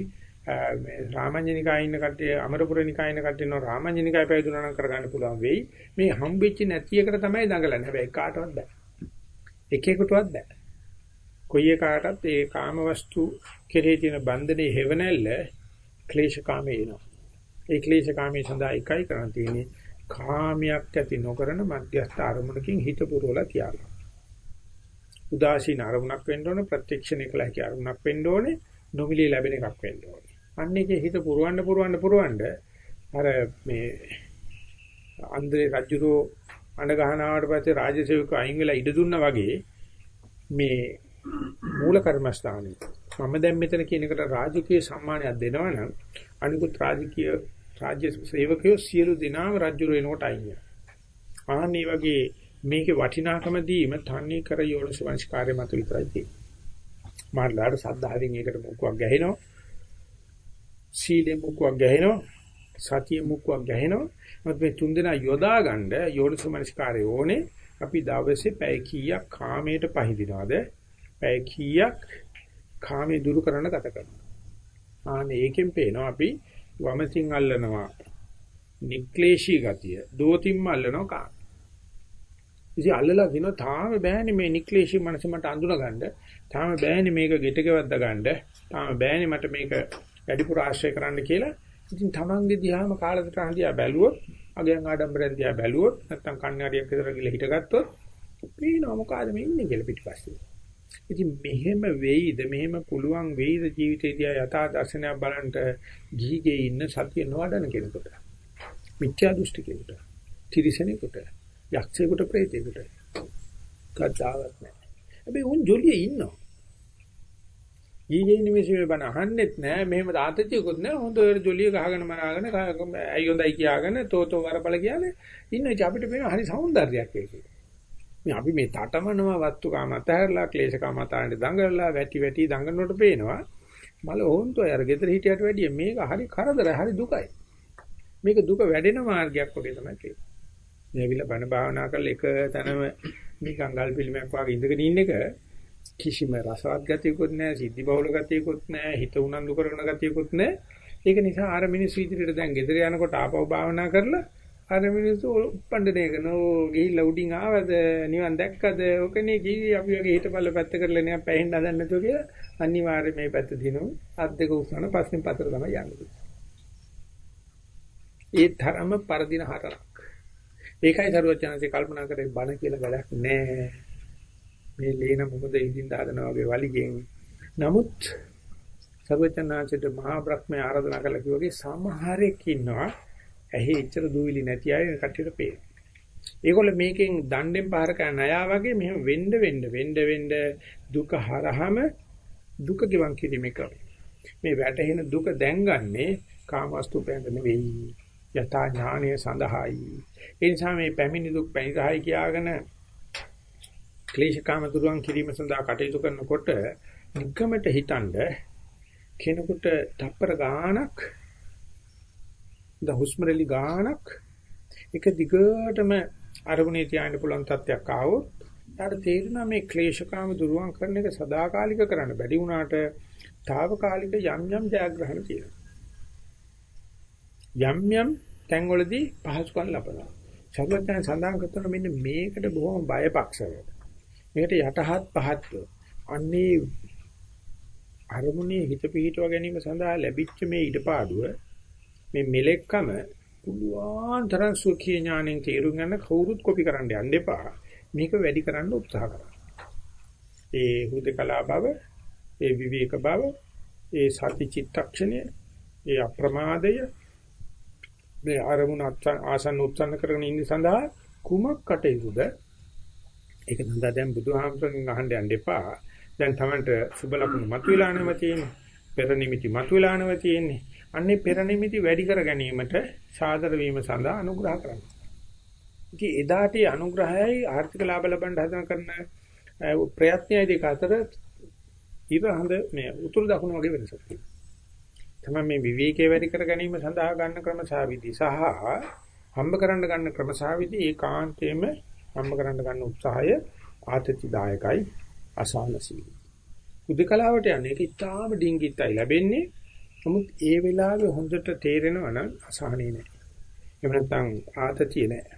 මේ රාමඤ්ඤනිකා ඉන්න කට්ටිය අමරපුරනිකා ඉන්න කට්ටිය නෝ රාමඤ්ඤනිකා පැවිදුණා නම් කරගන්න පුළුවන් වෙයි. මේ හම්බෙච්ච නැති එකට තමයි දඟලන්නේ. හැබැයි කාටවත් බෑ. එක එකටවත් බෑ. කොයි එකකටත් ඒ කාමවස්තු කෙරෙහි තියෙන බන්ධනේ හේවණල්ල ක්ලේශකාමේ එනවා. ඒ ක්ලේශකාමේ සඳහා එකයි කරන්න තියෙන්නේ කාමයක් ඇති නොකරන මධ්‍යස්ථ අරමුණකින් හිත පුරවලා තියාගන්න. උදාසීන අරමුණක් වෙන්න ඕනේ ප්‍රත්‍යක්ෂණය කළ හැකි අරමුණක් වෙන්න ඕනේ නොමිලේ ලැබෙන එකක් වෙන්න ඕනේ. අන්න එකේ හිත පුරවන්න පුරවන්න පුරවන්න අර මේ අන්ද්‍රේ රජුරෝ අඬ ගහනාවට පස්සේ රාජසේවක අයින් වෙලා ඉඩ දුන්නා වගේ මේ මූල කර්මස්ථානේ මම දැන් මෙතන කියන එකට රාජකීය සම්මානයක් දෙනවනම් අනිකුත් රාජකීය රාජ්‍ය සේවකයෝ සියලු දෙනාම රජු වෙනකොට අයින් ආන්නේ වගේ මේකේ වටිනාකම දීම තන්නේ කර යෝනිසවංශකාරය මත විතරයි තියෙන්නේ. මාර්ලාට සද්ධාවෙන් ඒකට මුක්කක් ගැහෙනවා. සීලෙන් මුක්කක් ගැහෙනවා. සතිය මුක්කක් ගැහෙනවා. මොකද මේ තුන්දෙනා යොදා ගන්න යෝනිසවංශකාරය ඕනේ. අපි දවසේ පැය කීයක් කාමයට පහඳිනවද? පැය කීයක් කාමයේ දුරු කරන්න ගත කරනවා. ආනේ ඒකෙන් පේනවා අපි වමසින් අල්ලනවා නික්ලේශී ගතිය දෝතිම්ම අල්ලනවා කාම. ඉතින් අල්ලලා දිනව තාම බෑනේ මේ නික්ලේශී මනස මට අඳුන ගන්න. තාම බෑනේ මේක ගෙටකවද්ද ගන්න. තාම බෑනේ මට මේක වැඩිපුර ආශ්‍රය කරන්න කියලා. ඉතින් තමන්ගේ දිහාම කාලකට හඳියා බැලුවොත්, අගයන් ආඩම්බරෙන් දිහා බැලුවොත්, නැත්තම් කන්නඩියක් විතර ගිහලා හිටගත්තොත්, පේනවා මොකಾದ මේ ඉන්නේ කියලා පිටිපස්සේ. ඉතින් මෙහෙම වෙයිද මෙහෙම පුළුවන් වෙයිද ජීවිතේදී යථා දර්ශනයක් බලන්න ගිහිගේ ඉන්න සතිය නොවඩන කෙනෙකුට මිත්‍යා දෘෂ්ටි කෙනෙකුට තිරිසනෙකුට යක්ෂයෙකුට ප්‍රේතයෙකුට. කද්දාවත් නැහැ. හැබැයි උන් ජොලියේ ඉන්නවා. ඊයේ නිමිෂේ බණ අහන්නෙත් නෑ මෙහෙම තාතතියකුත් නෑ හොඳට ජොලිය ගහගෙන මනාගෙන ඇයි හොඳයි කියාගෙන තෝතෝ වරපල කියන්නේ ඉන්න අපිට පේන හරි సౌందර්යයක් ඒක. මේ අපි මේ තටමනව වස්තු කාම අතහැරලා ක්ලේශ කාම අතහැරලා දඟලලා වැටි වැටි දඟනකොට පේනවා. මල හොන්තෝ අර ගෙදර හිටියට වැඩිය මේක හරි කරදරයි හරි දුකයි. මේක දුක වැඩෙන මාර්ගයක් වගේ තමයි කියන්නේ. මේ ඇවිල්ලා බණ භාවනා කරලා එක තැනම නිකන් ගල් පිළිමයක් වගේ ඉඳගෙන ඉන්න එක කිසිම රසවත් ගතියකුත් නැහැ සිද්ධි බහුල ගතියකුත් නැහැ හිත උනන්දු කරන ගතියකුත් නැහැ ඒක නිසා අර මිනිස්සු ඉදිරියට දැන් ගෙදර යනකොට ආපහු භාවනා කරලා අර මිනිස්සු උප්පණ්ඩනය කරනෝ ගිහිල්ලා උඩින් ආවද? නිවන් දැක්කද? ඔකනේ ගිහි අපි වගේ හිටපල්ල පැත්ත කරලා නෑ පැහෙන්න හදන්න නැතුව කියලා. අනිවාර්යයෙන් මේ පැත්ත දිනමු. අත් දෙක උස්සන පස්සෙන් පතර තමයි යන්නේ. ඒ තරම පරදින හතරක්. ඒකයි සරුවචනන්සේ කල්පනා කරේ බණ කියලා වැඩක් නෑ. මේ ලේන මොකද ඉදින් දානවා වගේ වලිගෙන්. නමුත් සරුවචනන්සේට මහා බ්‍රහ්මයා ආරාධනා කළා කිව්වගේ සමහරෙක් ඉන්නවා ඇහි එච්චර දූවිලි නැති අය කට්ටියට පේන. ඒගොල්ල මේකෙන් දණ්ඩෙන් පහර කරන අය වගේ මෙහෙම වෙන්න වෙන්න වෙන්න වෙන්න දුක හරහම දුක ගෙවන් කිරීමේ ක්‍රමය. මේ වැටහෙන දුක දැන්ගන්නේ කාමවස්තු පෙන්ද නෙවෙයි. යථා ඥානය සඳහායි. ඒ නිසා මේ පැමිණි දුක් පැනිරහයි කියාගෙන ක්ලේශකාම දුරුවන් කිරීම සඳහා කටයුතු කරනකොට නිග්ගමට හිතනද කෙනෙකුට තප්පර ගාණක් ද හුස්ම රැලි ගානක් එක දිගටම අරමුණේ තියාගෙන පුළුවන් තත්යක් ආවොත් ඊට තේරෙනවා මේ ක්ලේශකාම දුරුවන් කරන එක සදාකාලික කරන්න බැරි වුණාට తాවකාලික යම් යම් ජයග්‍රහණ තියෙනවා. යම් යම් තැන්වලදී පහසුකම් ලබනවා. සර්වඥයන් සඳහන් කරන මෙන්න මේකට බොහොම බයපක්ෂව. මේකට යටහත් පහත්ව. අන්නේ අරමුණේ හිත පිහිටව ගැනීම සඳහා ලැබිච්ච මේ ඊටපාඩුව මේ මෙලෙක්කම පුළුවන් තරම් සුඛී ඥාණයෙන් තේරුම් ගන්න කවුරුත් කොපි කරන්න යන්න එපා. මේක වැඩි කරන්න උත්සාහ කරන්න. ඒ හුදකලා බව, ඒ විවේක බව, ඒ සති චිත්තක්ෂණය, ඒ අප්‍රමාදය මේ ආරමුණ ආසන්න උත්සන්න කරගෙන ඉන්න සඳහා කුමක් කටයුතුද? ඒක නන්දා දැන් බුදුහාමරගෙන් අහන්න යන්න එපා. දැන් Tamanට සුබ ලකුණු මතුවලා නැව තියෙන්නේ. පෙර නිමිති මතුවලා නැව තියෙන්නේ. අන්නේ පෙර නිමිති වැඩි කර ගැනීමට සාදර වීම සඳහා අනුග්‍රහ කරනවා. ඉතින් එදාට අනුග්‍රහයයි ආර්ථික ලාභ ලබන්න හදන කරන ප්‍රයත්නයයි දෙක අතර ඉරහඳ මේ උතුරු දකුණු වගේ වෙනසක් තියෙනවා. තමයි මේ විවේකයේ වැඩි කර ගැනීම සඳහා ගන්න ක්‍රම සාවිදි සහ හම්බ කරන්න ගන්න ක්‍රම සාවිදි ඒකාන්තයෙන්ම හම්බ කරන්න ගන්න උත්සාහය ආතතිදායකයි අසහනශීලී. උදකලාවට යන්නේ ඒක ඉතාම ඩිංගිත්තයි ලැබෙන්නේ. නමුත් ඒ වෙලාවේ හොඳට තේරෙනවා නම් අසහනේ නැහැ. එහෙම නැත්නම් ආතතිය නැහැ.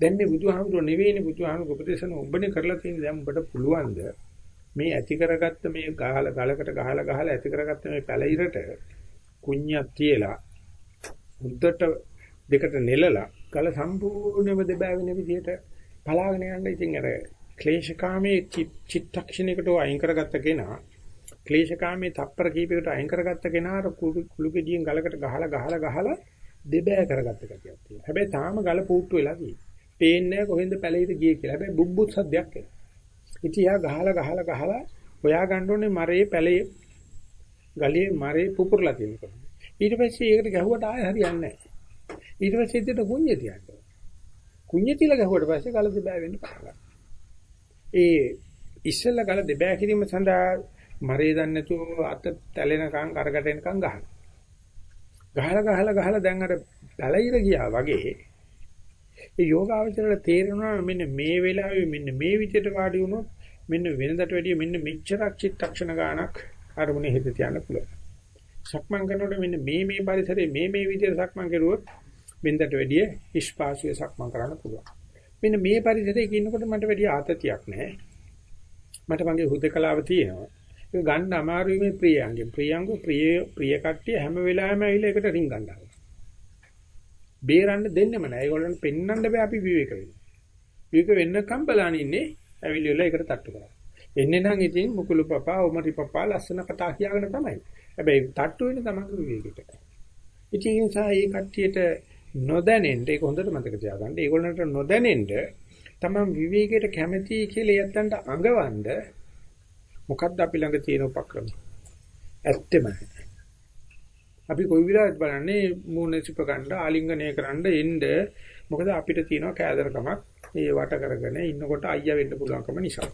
දැන් මේ බුදුහාමුදුරුවෝ නෙවෙයිනේ බුදුහාමුදුරුවෝ උපදේශන ඔබනේ කරලා තියෙන්නේ දැන් ඔබට පුළුවන්ද මේ ඇති කරගත්ත මේ ගහලා ගලකට ගහලා ගහලා ඇති කරගත්ත මේ පැලිරට කුණ්‍යක් තියලා හුද්දට දෙකට නෙලලා ගල සම්පූර්ණයෙන්ම දෙබෑ වෙන විදිහට පලාගෙන යන්න ඉතින් අර ක්ලේශකාමයේ චිත්තක්ෂණයකට අයින් කරගත්ත කෙනා ක්ලේශකාමයේ තප්පර කීපයකට අයින් කරගත්ත කෙනා කුළු ගෙඩියෙන් ගලකට ගහලා ගහලා ගහලා දෙබෑ කරගත්ත ගතියක් තියෙනවා. හැබැයි තාම ගල පුට්ටු වෙලා තියෙනවා. පේන්නේ කොහෙන්ද පැලෙයිද ගියේ කියලා. හැබැයි බුබ්බුත් සද්දයක් එනවා. ඉතින් යා ගහලා ගහලා ගහලා හොයා ගන්න ඕනේ මරේ පැලේ ගලියේ මරේ පුපුරලා තියෙනකොට. ඊට පස්සේ ඒකට ගැහුවට ආය හරියන්නේ නැහැ. ඊට පස්සේ ඉතින් කුඤ්ඤ තියන්න. කුඤ්ඤ තියලා ගැහුවට පස්සේ ගල දෙබෑ වෙන්න පටන් ගන්නවා. ඒ ඉස්සෙල්ලා ගල දෙබෑ කිරීම සඳහා මරේ දන්නේ නැතුව අත තැලෙනකන් කරකටෙනකන් ගහනවා. ගහලා ගහලා ගහලා දැන් අර පැලිර ගියා වගේ ඒ යෝගාවචරයට තේරෙනවා මෙන්න මේ වෙලාවේ මෙන්න මේ විදිහට වාඩි වුණොත් මෙන්න වෙනදට වැඩිය මෙන්න මෙච්චරක් චිත්තක්ෂණ ගානක් අරමුණේ හිත තියන්න පුළුවන්. සක්මන් කරනකොට මෙන්න මේ මේ පරිසරයේ මේ මේ විදිහට සක්මන් කරුවොත් වෙනදට වැඩිය ඉස්පාසුවේ සක්මන් කරන්න පුළුවන්. මෙන්න මේ පරිසරයක ඉන්නකොට මට වැඩි ආතතියක් නැහැ. මට මගේ හුදකලාව තියෙනවා. ඒක ගන්න අමාරුයි මේ ප්‍රියංගෙන්. ප්‍රියංග ප්‍රිය ප්‍රිය කට්ටිය හැම වෙලාවෙම ඇවිල්ලා එකට රින් ගන්නවා. බේරන්න දෙන්නෙම නැහැ. ඒගොල්ලන්ට පෙන්වන්න බෑ අපි විවේක වෙන්න. විවේක වෙන්නකම් බලන ඉන්නේ ඇවිල්ලා එකට තට්ටු කරා. එන්නේ නම් ඉතින් මුකුළු පපා, උමරි පපා ලස්සන කතා කියගෙන තමයි. හැබැයි තට්ටු වෙන්නේ තමයි විවේකෙට. ඉතින් ඒ නිසා මේ කට්ටියට නොදැනෙන්න ඒක හොඳට මතක තියාගන්න. ඒගොල්ලන්ට නොදැනෙන්න තමන් විවේකයට කැමැති කියලා යත්තන්ට අඟවන්න මොකද්ද අපි ළඟ තියෙන උපක්‍රම? ඇත්තම අපි කොයි විලාත් බලන්නේ මූණසිප ගන්න ආලිංගනය කරන්න එන්න මොකද අපිට තියෙනවා කෑදරකමක් ඒ වට කරගෙන ඉන්නකොට අයියා වෙන්න පුළුවන්කම නිසා.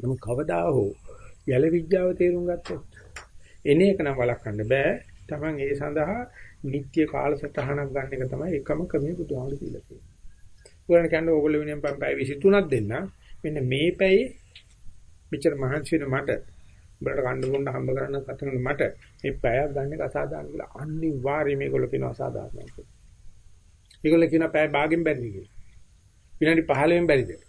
නමුත් කවදා හෝ යල විද්‍යාව තේරුම් ගත්තොත් එන එක නම් වළක්වන්න බෑ. Taman ඒ සඳහා නිත්‍ය කාලසටහනක් ගන්න එක තමයි එකම ක්‍රමය බුදුහාමුදුරු කියලා තියෙන්නේ. උගලන කියන්නේ ඕගොල්ලෝ වෙනින් පම් පැය 23ක් දෙන්න. මෙන්න මේ පැයේ මෙච්චර මහන්සි වෙන මට උඹලට කන්න බොන්න හම්බ කරන්න කතන මට මේ පැයක් ගන්න එක අසාධාරණ කියලා අනිවාර්යයෙන් මේගොල්ලෝ කියනවා අසාධාරණයි කියලා. ඒගොල්ලෝ කියනවා පැය භාගෙන් බැරිද කියලා. විනාඩි 15න් බැරිද?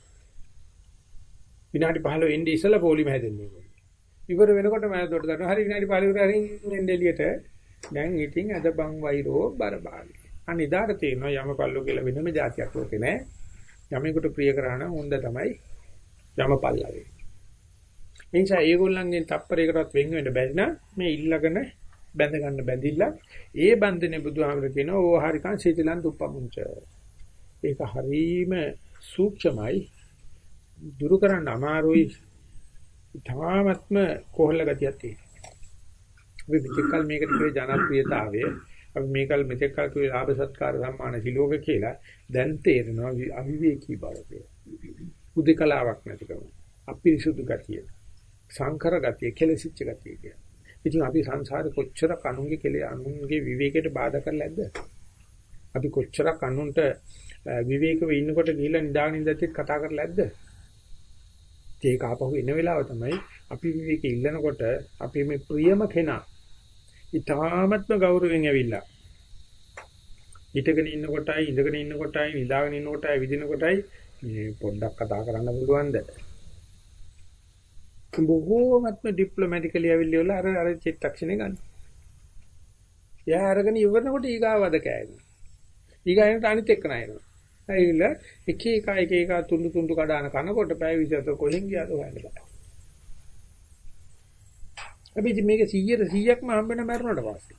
විනාඩි 15 ඉන්නේ ඉස්සලා පොලිම හැදෙන්නේ ඒගොල්ලෝ. ඉවර වෙනකොට මම දොඩ ගන්නවා. හරි විනාඩි 15 වරින් එන්නේ එළියට. දැන් ඉතින් අද බං වෛරෝ බරබාලි. අනිදාට තියෙනවා යමපල්ලෝ කියලා වෙනම જાතියක් ලෝකේ නෑ. යමෙකුට ප්‍රිය කරා නම් හොඳ තමයි යමපල්ලා වේ. ඒ නිසා ඒගොල්ලන්ගෙන් තප්පරයකටවත් වෙන් වෙන්න බැරි නම් මේ ඉල්ලගෙන බැඳ ගන්න බැඳිලා ඒ බන්ධනේ බුදුහාමර කියනවා ඕහාරිකං සීතලං දුප්පමුංච. ඒක හරීම සූක්ෂමයි දුරු කරන්න අමාරුයි තාමත්ම කොහොල්ල ගතියක් තියෙනවා. අපි මෙතෙක්කල් මේකට කිව්වේ ජනප්‍රියතාවය අපි මේකල් මෙතෙක්කල් කිව්වේ ලාභ සත්කාර සම්මාන සිලෝක කියලා දැන් තේරෙනවා අවිවේකී බව කියලා. උදේකලාවක් නැතිකම අපිරිසුදු ගතිය. සංකර ගතිය, කෙලසිච්ච ගතිය කියන්නේ. ඉතින් අපි සංසාරේ කොච්චර කණුන්ගේ කෙලේ අනුන්ගේ විවේකයට බාධා කරලා ඇද්ද? අපි කොච්චර කණුන්ට විවේකව ඉන්නකොට ගිහිල්ලා නිදාගෙන ඉඳද්දිත් කතා කරලා ඇද්ද? ඒක ආපහු එන වෙලාව තමයි අපි විවේකේ ඉල්ලනකොට අපි මේ ප්‍රියම කෙනා ඊ타මත්ම ගෞරවයෙන් ඇවිල්ලා හිටගෙන ඉන්න කොටයි ඉඳගෙන ඉන්න කොටයි නිදාගෙන ඉන්න කොටයි විදින කොටයි මේ පොඩ්ඩක් කතා කරන්න පුළුවන්ද බොහෝමත්ම ඩිප්ලොමැටිකලි ඇවිල්ලා අර අර චිත්තක්ෂණේ ගන්න. එයා අරගෙන ඉවරනකොට ඊගාවද කෑගෙන. ඊගායනට අනිත් එක්ක නයනවා. ඇවිල්ලා එක එක එක එක තුන්දු තුන්දු කඩාන කනකොට පැය 24 කොහෙන් ගියාද හොයන්න බෑ. අපි මේක 100ට 100ක්ම හම්බෙන මරණයට පස්සේ.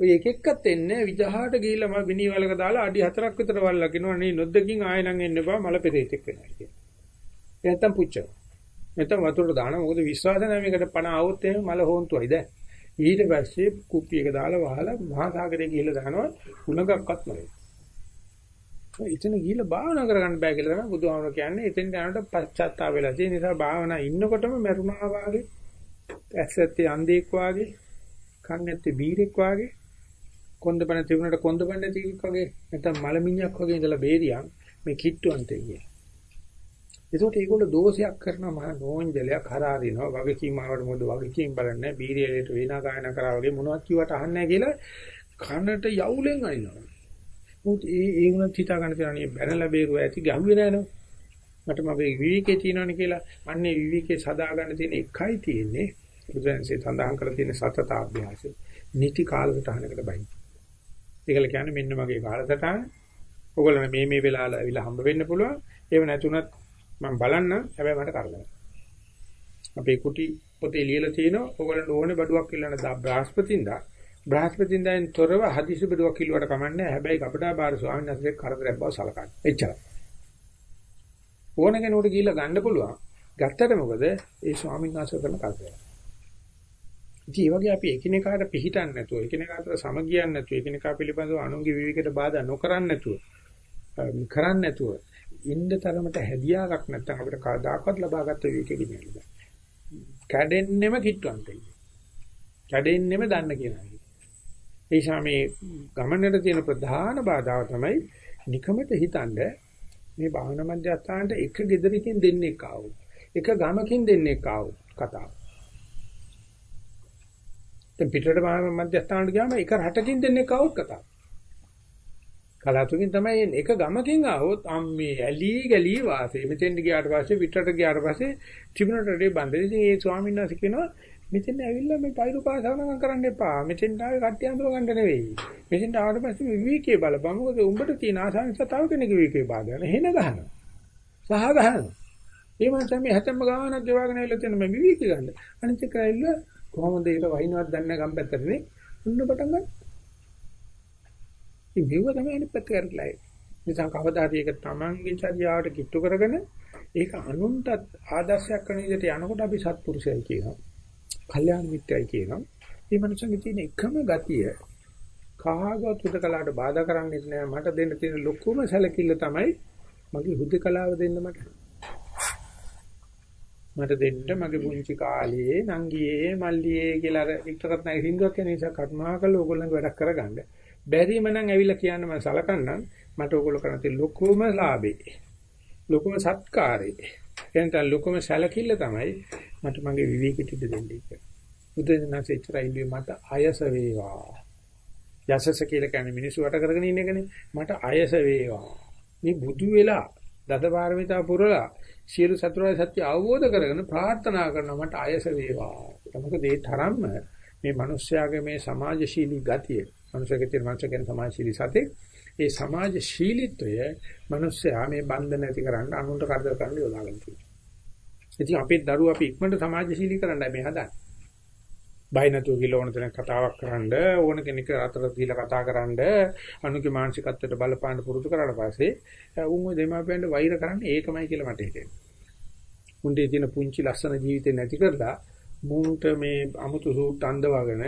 ඔය එක එක්කත් එන්නේ විජහාට ගිහිල්ලා මම විනීවලක දාලා අඩි 4ක් විතර වල්ලා කිනවනේ නේ නොද්දකින් ආයෙ නම් එන්න බා මල පෙරේතෙක් වෙනවා කියලා. ඒ නැත්තම් පුච්චනවා. නැත්නම් වතුරට දානවා. මොකද විශ්වාස නැහැ මේකට පණ આવොත් එහෙම මල හොන්තුයි දැන්. ඊට පස්සේ කුප්පියක දාලා වහලා මහා සාගරේ ගිහිල්ලා දානවා උණගක්වත් නැහැ. එතන ගිහිල්ලා භාවනා කරගන්න බෑ කියලා තමයි බුදුහාමුදුරුවෝ කියන්නේ. එතෙන් යනකොට පශ්චාත්තාප වෙලා තියෙන නිසා භාවනා ඉන්නකොටම මරුණා වාගේ, ඇස්සැත්තේ අන්ධෙක් වාගේ, කන් ඇත්තේ බීරෙක් වාගේ, කොන්දපණ තිබුණට කොන්දපණ නැති කෙනෙක් වගේ, නැත්නම් මලමිණියක් වගේ ඉඳලා බේරියන් මේ කිට්ටුවන්තේ කියේ. ඒකට ඒගොල්ලෝ දෝෂයක් කරනවා මහා නෝන්ජලයක් හරහරිනවා වගකීම් ආවට මොකද වගකීම් බලන්නේ බීරියලට වේනා ගායනා කරා වගේ මොනවත් කිව්වට අහන්නේ කියලා කනට යවුලෙන් අනිනවා. මොකද ඒ ඒ වුණත් හිතා ගන්න තියෙනවා නේ බැනලා බේරුව ඇති ගැහුවේ නෑනෝ. මට මගේ විවිකේ තියෙනවනේ කියලා. අන්නේ විවිකේ සදා ගන්න තියෙන එකයි තියෙන්නේ. බුදුන්සේ සඳහන් කරලා තියෙන සතත අභ්‍යාසය. නිති කාලසටහනකට බයි. ඒකල කියන්නේ මෙන්න මගේ කාලසටහන. ඔයගොල්ලෝ මේ මේ වෙලාවල ඇවිල්ලා හම්බ වෙන්න පුළුවන්. ඒව නැතුණත් මම බලන්න හැබැයි මට කරලා. අපේ කුටි පොතේ ලියලා තියෙනවා ඔයගොල්ලෝ ඕනේ බඩුවක් ඉල්ලන බ්‍රහස්පතින්දා බ්‍රහස්පතින්දාෙන් තොරව හදිසි බඩුවක් කිල්ලුවට කමන්නේ හැබැයි කපඩා බාර ස්වාමීන් වහන්සේ කරදරයක් බව සලකන්න. එච්චරයි. ඕන කෙනෙකුට ගිහිල්ලා ගන්න පුළුවන්. ගත්තට මොකද ඒ ස්වාමීන් වහන්සේ කරන කරදරය. ඉතින් ඒ වගේ අපි එකිනෙකාට පිළිටන්නේ නැතුව එකිනෙකාට සමගියන්නේ නැතුව එකිනෙකා පිළිබඳව අනුන්ගේ විවිධකට බාධා නොකරන්නේ නැතුව කරන්නේ නැතුව ඉන්න තරමට හැදියාවක් නැත්නම් අපිට කවදාකවත් ලබාගත් විවේකෙකින් නෑ. කැඩෙන්නෙම කිට්ටුවන්තයි. කැඩෙන්නෙම දන්න කියනවා. ඒ නිසා මේ ගමනට තියෙන ප්‍රධාන බාධාව තමයි නිකමට හිතනද මේ භාවනා මධ්‍යස්ථානට එක ගෙදරකින් දෙන්නේ කාවු. එක ගමකින් දෙන්නේ කාවු කතාව. දැන් පිටරට භාවනා මධ්‍යස්ථානට ගියාම එක රටකින් දෙන්නේ කාවුත් කතාව. කලාතුරකින් තමයි එන්නේ. එක ගමකින් ආවොත් අම්මේ ඇලි ගලි වාසේ. මෙතෙන් ගියාට පස්සේ පිටරට ගියාට පස්සේ ත්‍රිමුණටදී බන්දේ. ඉතින් ඒ ස්වාමීන් වහන්සේ කියනවා මෙතෙන් ඇවිල්ලා මේ පයිරු පාසවනකම් කරන්න එපා. මෙතෙන් ආවේ කට්ටිය අඳුර ගන්න නෙවෙයි. මෙතෙන් ආවට පස්සේ විවිකේ බලපන්. මොකද උඹට තියෙන ආසාව නිසා තව කෙනෙක් විවිකේ බාධා හෙන ගහනවා. සහ ගහනවා. ඒ මනස මේ හැතැම්ම ගානක් ගෙවාගෙන ඇවිල්ලා තියෙන මේ විවිකේ ගන්න. අනිත් එක ඇවිල්ලා කොහොමද ඒක වහිනවත් දන්නේ ගම්පැත්තටනේ. උන්න පටන් ගන්න. ඉතින් මෙව තමයි අනිත් පැත්ත කරලා ඉන්නේ. නිසා කවදා හරි ඒක තමන්ගේ චර්යාවට කිට්ටු කරගෙන ඒක අනුන්ට ආදර්ශයක් කරන විදිහට යනකොට අපි සත්පුරුෂයයි කියනවා. කල්යාණ මිත්‍යයි කියනවා. මේ මනුස්සන්ගේ තියෙන එකම ගතිය කාගවත් හුදකලාට බාධා කරන්නේ නැහැ. මට දෙන්න තියෙන ලොකුම සැලකිල්ල තමයි මගේ හුදකලාව දෙන්න මට. මට දෙන්න මගේ පුංචි කාලේ නංගියේ මල්ලියේ කියලා අර වික්ටරත් නැගේ හින්දුවක් කියන නිසා කර්මාකල ඕගොල්ලන්ගේ වැඩක් කරගන්න. බැරිම නම් ඇවිල්ලා කියන්න මම සලකන්නම් මට ඕගොල්ලෝ කරන තියෙන ලොකුම ලාභේ. ලොකුම සත්කාරේ. එතන ලොකුම සැලකිල්ල තමයි මට මගේ විවේකෙට ඉඩ දෙන්නේ කියලා. බුදුදහමේ ඉච්චරයි මට අයස වේවා. යසස කියලා කියන්නේ මිනිස්සු වට කරගෙන ඉන්න එකනේ. මට අයස වේවා. මේ බුදු වෙලා දසපාරමිතා පුරලා සියලු සතරයි සත්‍ය අවබෝධ කරගෙන ප්‍රාර්ථනා කරනවා මට අයස වේවා. මොකද ඒ තරම්ම මේ මිනිස්යාගේ මේ සමාජශීලී ගතිය, මිනිසෙක තියෙන මිනිසකෙන් සමාජශීලී සතේ ඒ සමාජශීලීත්වය මිනිස්යා මේ බන්ධන නැති කරන්න අනුන්ට කරදර කරන්න යොදාගෙන තියෙනවා. ඉතින් අපේ දරුවෝ අපි ඉක්මනට සමාජශීලී කරන්නයි මේ හදන්නේ. බය නැතුව කියලා ඕන තැන කතාවක් කරන්න ඕන කෙනෙක් අතර දීලා කතා කරන්න අනුගේ මානසිකත්වයට බලපාන්න පුරුදු කරාට පස්සේ උන් ඔය දෙමාපියන්ට වෛර කරන්නේ ඒකමයි කියලා මට හිතෙනවා. මුන්ගේ තියෙන පුංචි ලස්සන ජීවිතේ නැති කරලා මුන්ට මේ අමුතු සූට් අඳවගෙන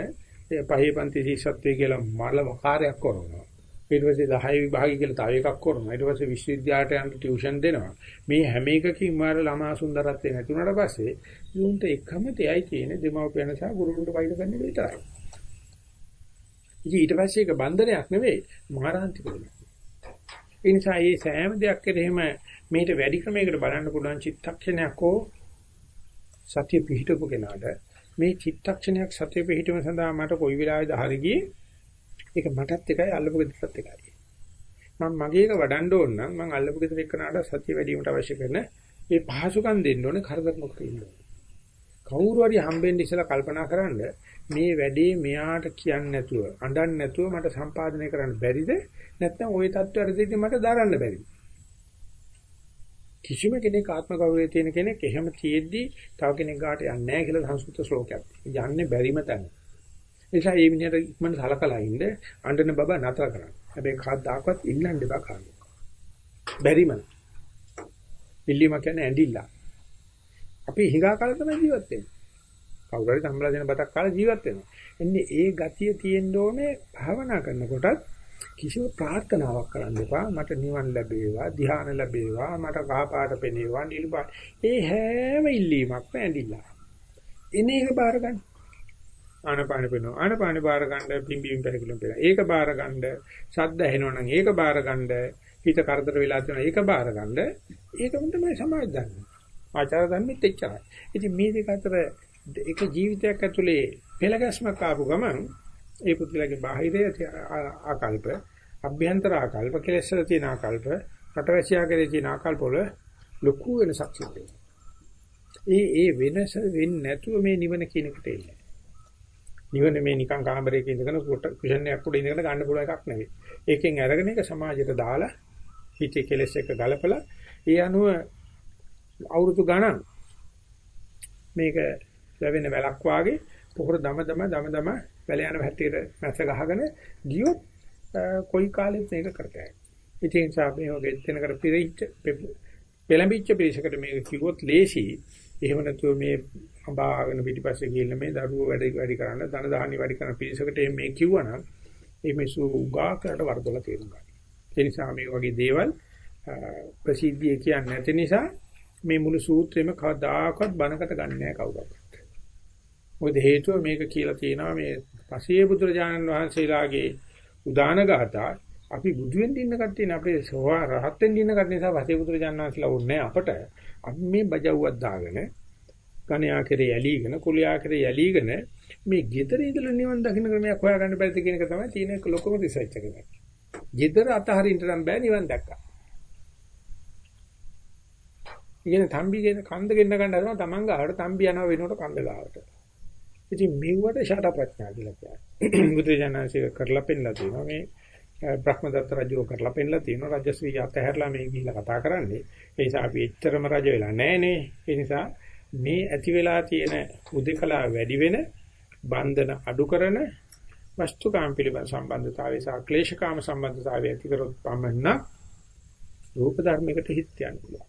පහේ පන්ති ශිෂ්‍යත්වයේ කියලා මල කාර්යයක් කරනවා. ඊට පස්සේ 10 විභාගය කියලා තව එකක් කරනවා. ඊට පස්සේ විශ්වවිද්‍යාලයට යන්න ටියුෂන් දෙනවා. මේ හැම එකකින්ම අර ළමා සුන්දරත්වය නැති වුණාට පස්සේ යුන්ට එකම දෙයයි තියෙන්නේ දෙමව්පියන් සහ ගුරුතුන්ට වෛර කරන එක විතරයි. ඉතින් ඊට පස්සේ ඒක බන්ධනයක් නෙවෙයි මහාරාන්තික වෙනවා. ඒ නිසා මේ සෑම දෙයක් කෙරෙහිම මේට වැඩි ක්‍රමයකට බලන්න පුළුවන් චිත්තක්ෂණයක් හෝ සතිය පිහිටපු කෙනාට මේ චිත්තක්ෂණයක් සතිය පිහිටීම සඳහා මට කොයි වෙලාවෙද හරි ගියේ ඒක මටත් එකයි අල්ලපු ගෙදරත් එකයි. මම මගේ එක වඩන්න ඕන නම් මම අල්ලපු ගෙදර එක්කනට සතිය වැඩි වීමට අවශ්‍ය කරන මේ පහසුකම් දෙන්න ඕනේ කරදර නොකර ඉන්න ඕනේ. කවුරු හරි හම්බෙන්න ඉස්සලා කල්පනා කරන්න මේ වැඩේ මෙයාට කියන්නේ නැතුව අඬන්නේ නැතුව මට සම්පාදනය කරන්න බැරිද? නැත්නම් ওই தත්ත්වයටදී මට දරන්න බැරිද? කිසිම කෙනෙක් ආත්ම ගෞරවය තියෙන කෙනෙක් එහෙම තියෙද්දි තව කෙනෙක් ගාට යන්නේ නැහැ කියලා සංස්කෘත ශ්ලෝකයක්. යන්නේ බැරිම තැන. නිසා මේ මිනිහට ඉක්මනට සලකලා ඉන්න අඬන බබා නතර කරන්න. හැබැයි කවදාකවත් ඉල්ලන්න එපා කාගෙන්. බැරිම. ඉල්ලීම කියන්නේ ඇඬිල්ල. අපි හිඟා කාලේ තමයි ජීවත් වෙන්නේ. කවුරු හරි තම්බලා දෙන බතක් කාලා ජීවත් වෙනවා. එන්නේ ඒ ගතිය තියෙන්න ඕනේ භාවනා කරනකොටත් කිසිම ප්‍රාර්ථනාවක් කරන්න එපා. මට නිවන් ලැබේවා, ධ්‍යාන ලැබේවා, මට කහ පාට පෙනේවා, නිල් පාට. ඒ හැම ඉල්ලීමක්ම ඇඳිලා. එනේ එක බාර ගන්න. ආනපාන පෙනවා. ආනපාන බාර ගන්න පිම්බීම් පැකිලුම් පෙර. ඒක බාර ගන්න. ශබ්ද ඇහෙනවනම් ඒක බාර ගන්න. හිත කරදර වෙලා තියෙනවා ඒක බාර ගන්න. ඒකම තමයි සමාජ ධර්ම. ආචාර ධර්මෙත් එච්චරයි. ඉතින් මේ දෙක අතර එක ජීවිතයක් ඇතුලේ පෙළගැස්මක් ආපු ගමන් ඒ පුදුලගේ බාහිරයේ ආකල්ප, අභ්‍යන්තර ආකල්ප, කෙලෙස්වල තියෙන ආකල්ප, රටවැසියා කරේ තියෙන ආකල්ප වල ලොකු වෙනසක් සිද්ධ වෙනවා. ඒ ඒ වෙනස වෙන්නේ නැතුව මේ නිවන කියන එකට එන්නේ. නිවන මේ නිකන් කාමරයක ඉඳගෙන කුෂන් එකක් උඩ ඉඳගෙන ගන්න පුළුවන් එකක් නෙවෙයි. ඒකෙන් අරගෙන ඒක සමාජයට දාලා හිතේ කෙලෙස් එක ගලපලා ඒ අනුව අවුරුදු ගණන් මේක ලැබෙන වැලක් වාගේ පොහොර දම දම දම දම වැල යන හැටියට මැස ගහගෙන ගියොත් කොයි කාලෙත් මේක කරතයි. ඉතින් සාපේ වගේ දෙනකට පිරිච්ච පෙළඹිච්ච පිරිසකට මේක කිව්වොත් ලේසි. එහෙම නැතුව මේ අඹාගෙන පිටිපස්සේ ගිහින් මේ දරුවෝ වැඩ වැඩි කරන්න ධන දාහනි වැඩි කරන පිරිසකට මේ කිව්වනම් ඒ මිසු උගාකරට වරදොලා තේරුම් ගන්න. ඒ නිසා මේ වගේ දේවල් ප්‍රසිද්ධිය කියන්නේ නැති නිසා මේ මුළු සූත්‍රෙම කවදාකවත් බණකට ගන්න නැහැ කවුරුත්. මොකද හේතුව මේක කියලා තියෙනවා මේ පසේ බුදුරජාණන් වහන්සේලාගේ උදාන ගාථා අපි බුදු වෙන්න ඉන්න කට්ටියනේ අපේ සෝවා රහත් වෙන්න ඉන්න කට්ටිය නිසා පසේ බුදුරජාණන් වහන්සේලා උන්නේ අපට අපි මේ බජව්වක් දාගෙන කණයා කෙරේ යලීගෙන කුලියා කෙරේ යලීගෙන මේ gedare ඉඳලා නිවන් දකින්න ක්‍රමයක් හොයාගන්න බැරිද කියන එක තමයි තියෙන ලොකම රිසර්ච් එක. gedare අතහරින්න නම් බෑ නිවන් දැක්කා. ඉගෙන තම්බිගෙන කන්ද ගෙන්න ගන්න හදනවා තමන් ගාවට තම්බි යනවා වෙනකොට කන්ද ගාවට. ඉතින් මෙව්වට ෂට ප්‍රඥා කියලා කියන්නේ. බුදුජානනාංශික කරලා පෙන්නලා තියෙනවා මේ බ්‍රහ්මදත්ත රජුව කරලා පෙන්නලා තියෙනවා රජස්වී අතහැරලා මේ ගිහිල්ලා කතා කරන්නේ. ඒ නිසා අපි එච්චරම රජ වෙලා නැහනේ. ඒ නිසා මේ ඇති වෙලා තියෙන උදේකලා වැඩි වෙන බන්ධන අඩු කරන වස්තුකාම පිළිබඳ සම්බන්ධතාවය සහ ක්ලේශකාම සම්බන්ධතාවය ඇති කරොත් පමණ රූප ධර්මයකට හිත යන්න පුළුවන්.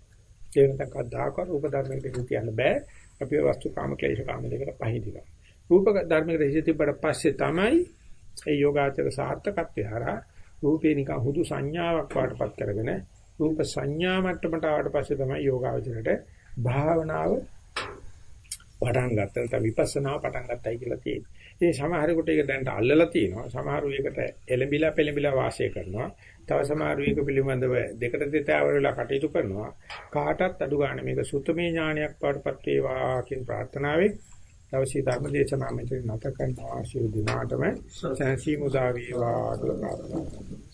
ඒ නැත්නම් කද්දාකර රූප ධර්මයකට හිත යන්න බෑ. අපි වස්තුකාම ක්ලේශකාම දෙකට පහිදිනවා. රූප ධර්මයකට හිත තිබ්බට පස්සේ තමයි ඒ යෝගාචර සාර්ථකත්වය හරහා රූපේ නිකන් හුදු සංඥාවක් වඩපත් කරගෙන රූප සංඥා මට්ටමට ආවට පස්සේ තමයි යෝගාචරයට භාවනාව පටන් ගත්තා නැත්නම් විපස්සනා පටන් ගත්තයි කියලා තියෙනවා. ඉතින් සමහරෙකුට ඒක දැනට අල්ලලා තියෙනවා. සමහරු ඒකට එලඹිලා පෙලඹිලා වාසය කරනවා. තව සමහරු ඒක පිළිබඳව දෙකට දෙතාවර වෙලා කටයුතු කරනවා. කාටත් අඩු ගන්න මේක සුත්තමේ ඥානයක් පාඩපත් වේවා කියන ප්‍රාර්ථනාවෙන් දවසේ ධර්ම දේශනාව මෙතන නැත කරනවා. ශිරු දිනාටම සැනසීම උදා වේවා කියලා ප්‍රාර්ථනා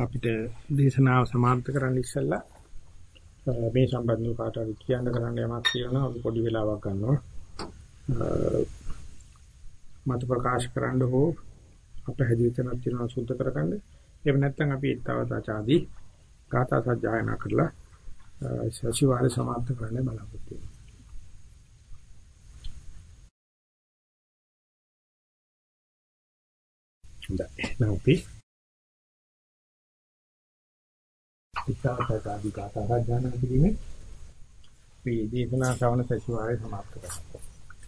අපිට දේශනාව සමාප්ත කරන්න ඉස්සෙල්ලා මේ සම්බන්ධව කාට හරි කියන්න කරන්න යමක් තියෙනවා අපි පොඩි වෙලාවක් ගන්නවා. මත ප්‍රකාශ කරන්න හෝ අප හැදිතනක් තියෙනවා සුද්ධ කරගන්න. එහෙම නැත්නම් අපි ඊතාවතාචාදී ගාථා සජ්ජායනා කරලා සතිವಾರ සමාප්ත කරන්න බලාපොරොත්තු වෙනවා. හොඳයි. now please ඉස්සාවතාදී ගාථා රජානන කිරීමේ මේ දේශනා ශ්‍රවණ සතිවාරය සමාප්ත කරනවා.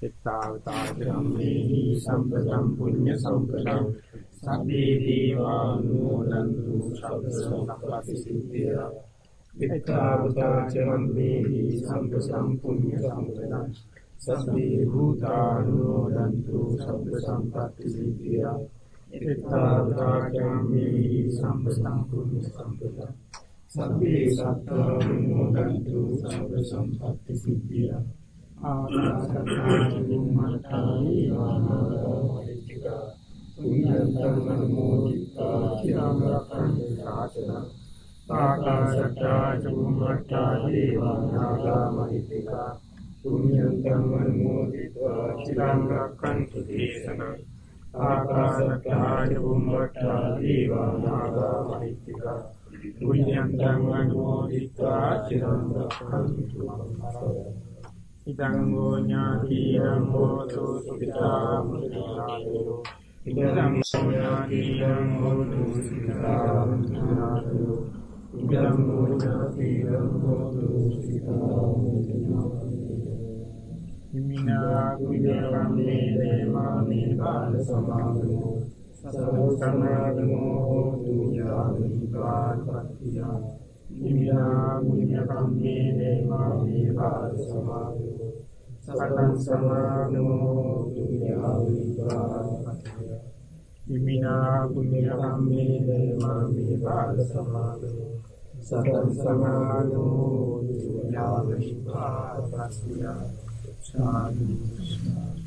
එත්තාවතාජම්මේහි සම්පතම් පුඤ්ඤ සම්පතම් සබ්බේ දීවානුමෝදන්තු සබ්බ සම්පatti සිද්ධිය. එත්තාවතාජම්මේහි සම්පතම් පුඤ්ඤ සම්පතම් සබ්බේ භූතානුමෝදන්තු සබ්බ සම්පatti සිද්ධිය. එත්තාවතාජම්මේහි සම්පතම් පුඤ්ඤ සම්පතම් සබ්බේ සත්තා විනෝදන්තු සබ්බ සම්පatti සිද්ධිය. ආකාශත්තාචි මත්තායි වාමෝදික පුඤ්ඤන්තං නමෝදිතා චිරං රක්ඛන්තු ශාසන ආකාශත්තාචි මත්තායි වාමෝදික පුඤ්ඤන්තං නමෝදිතා චිරං රක්ඛන්තු දේශනං ආකාශත්තාචි මත්තායි වාමෝදික පුඤ්ඤන්තං අනුමෝදිत्वा චිරං රක්ඛන්තු ඉදං ගෝ ඥාතිරං හෝතු සුඛිතා මුනිනාදෝ ඉදං ඥාතිරං හෝතු සුඛිතා මුනිනාදෝ ඉදම් මුඤ්ඤාතිරං හෝතු ඉමිනා කුඤ්ඤාමේ දේමානි බාල සමාගමෝ සසංසමාගමෝ හෝතු යාවිපාත්පත්තිය ඉමිනා කුඤ්ඤාමේ දේමානි බාල සමාගමෝ සතං සමාගමෝ හෝතු යාවිපාත්පත්තිය ඉමිනා කුඤ්ඤාමේ දේමානි බාල සමාගමෝ සතං සමාගමෝ හෝතු යාවිපාත්පත්තිය 啊，嗯。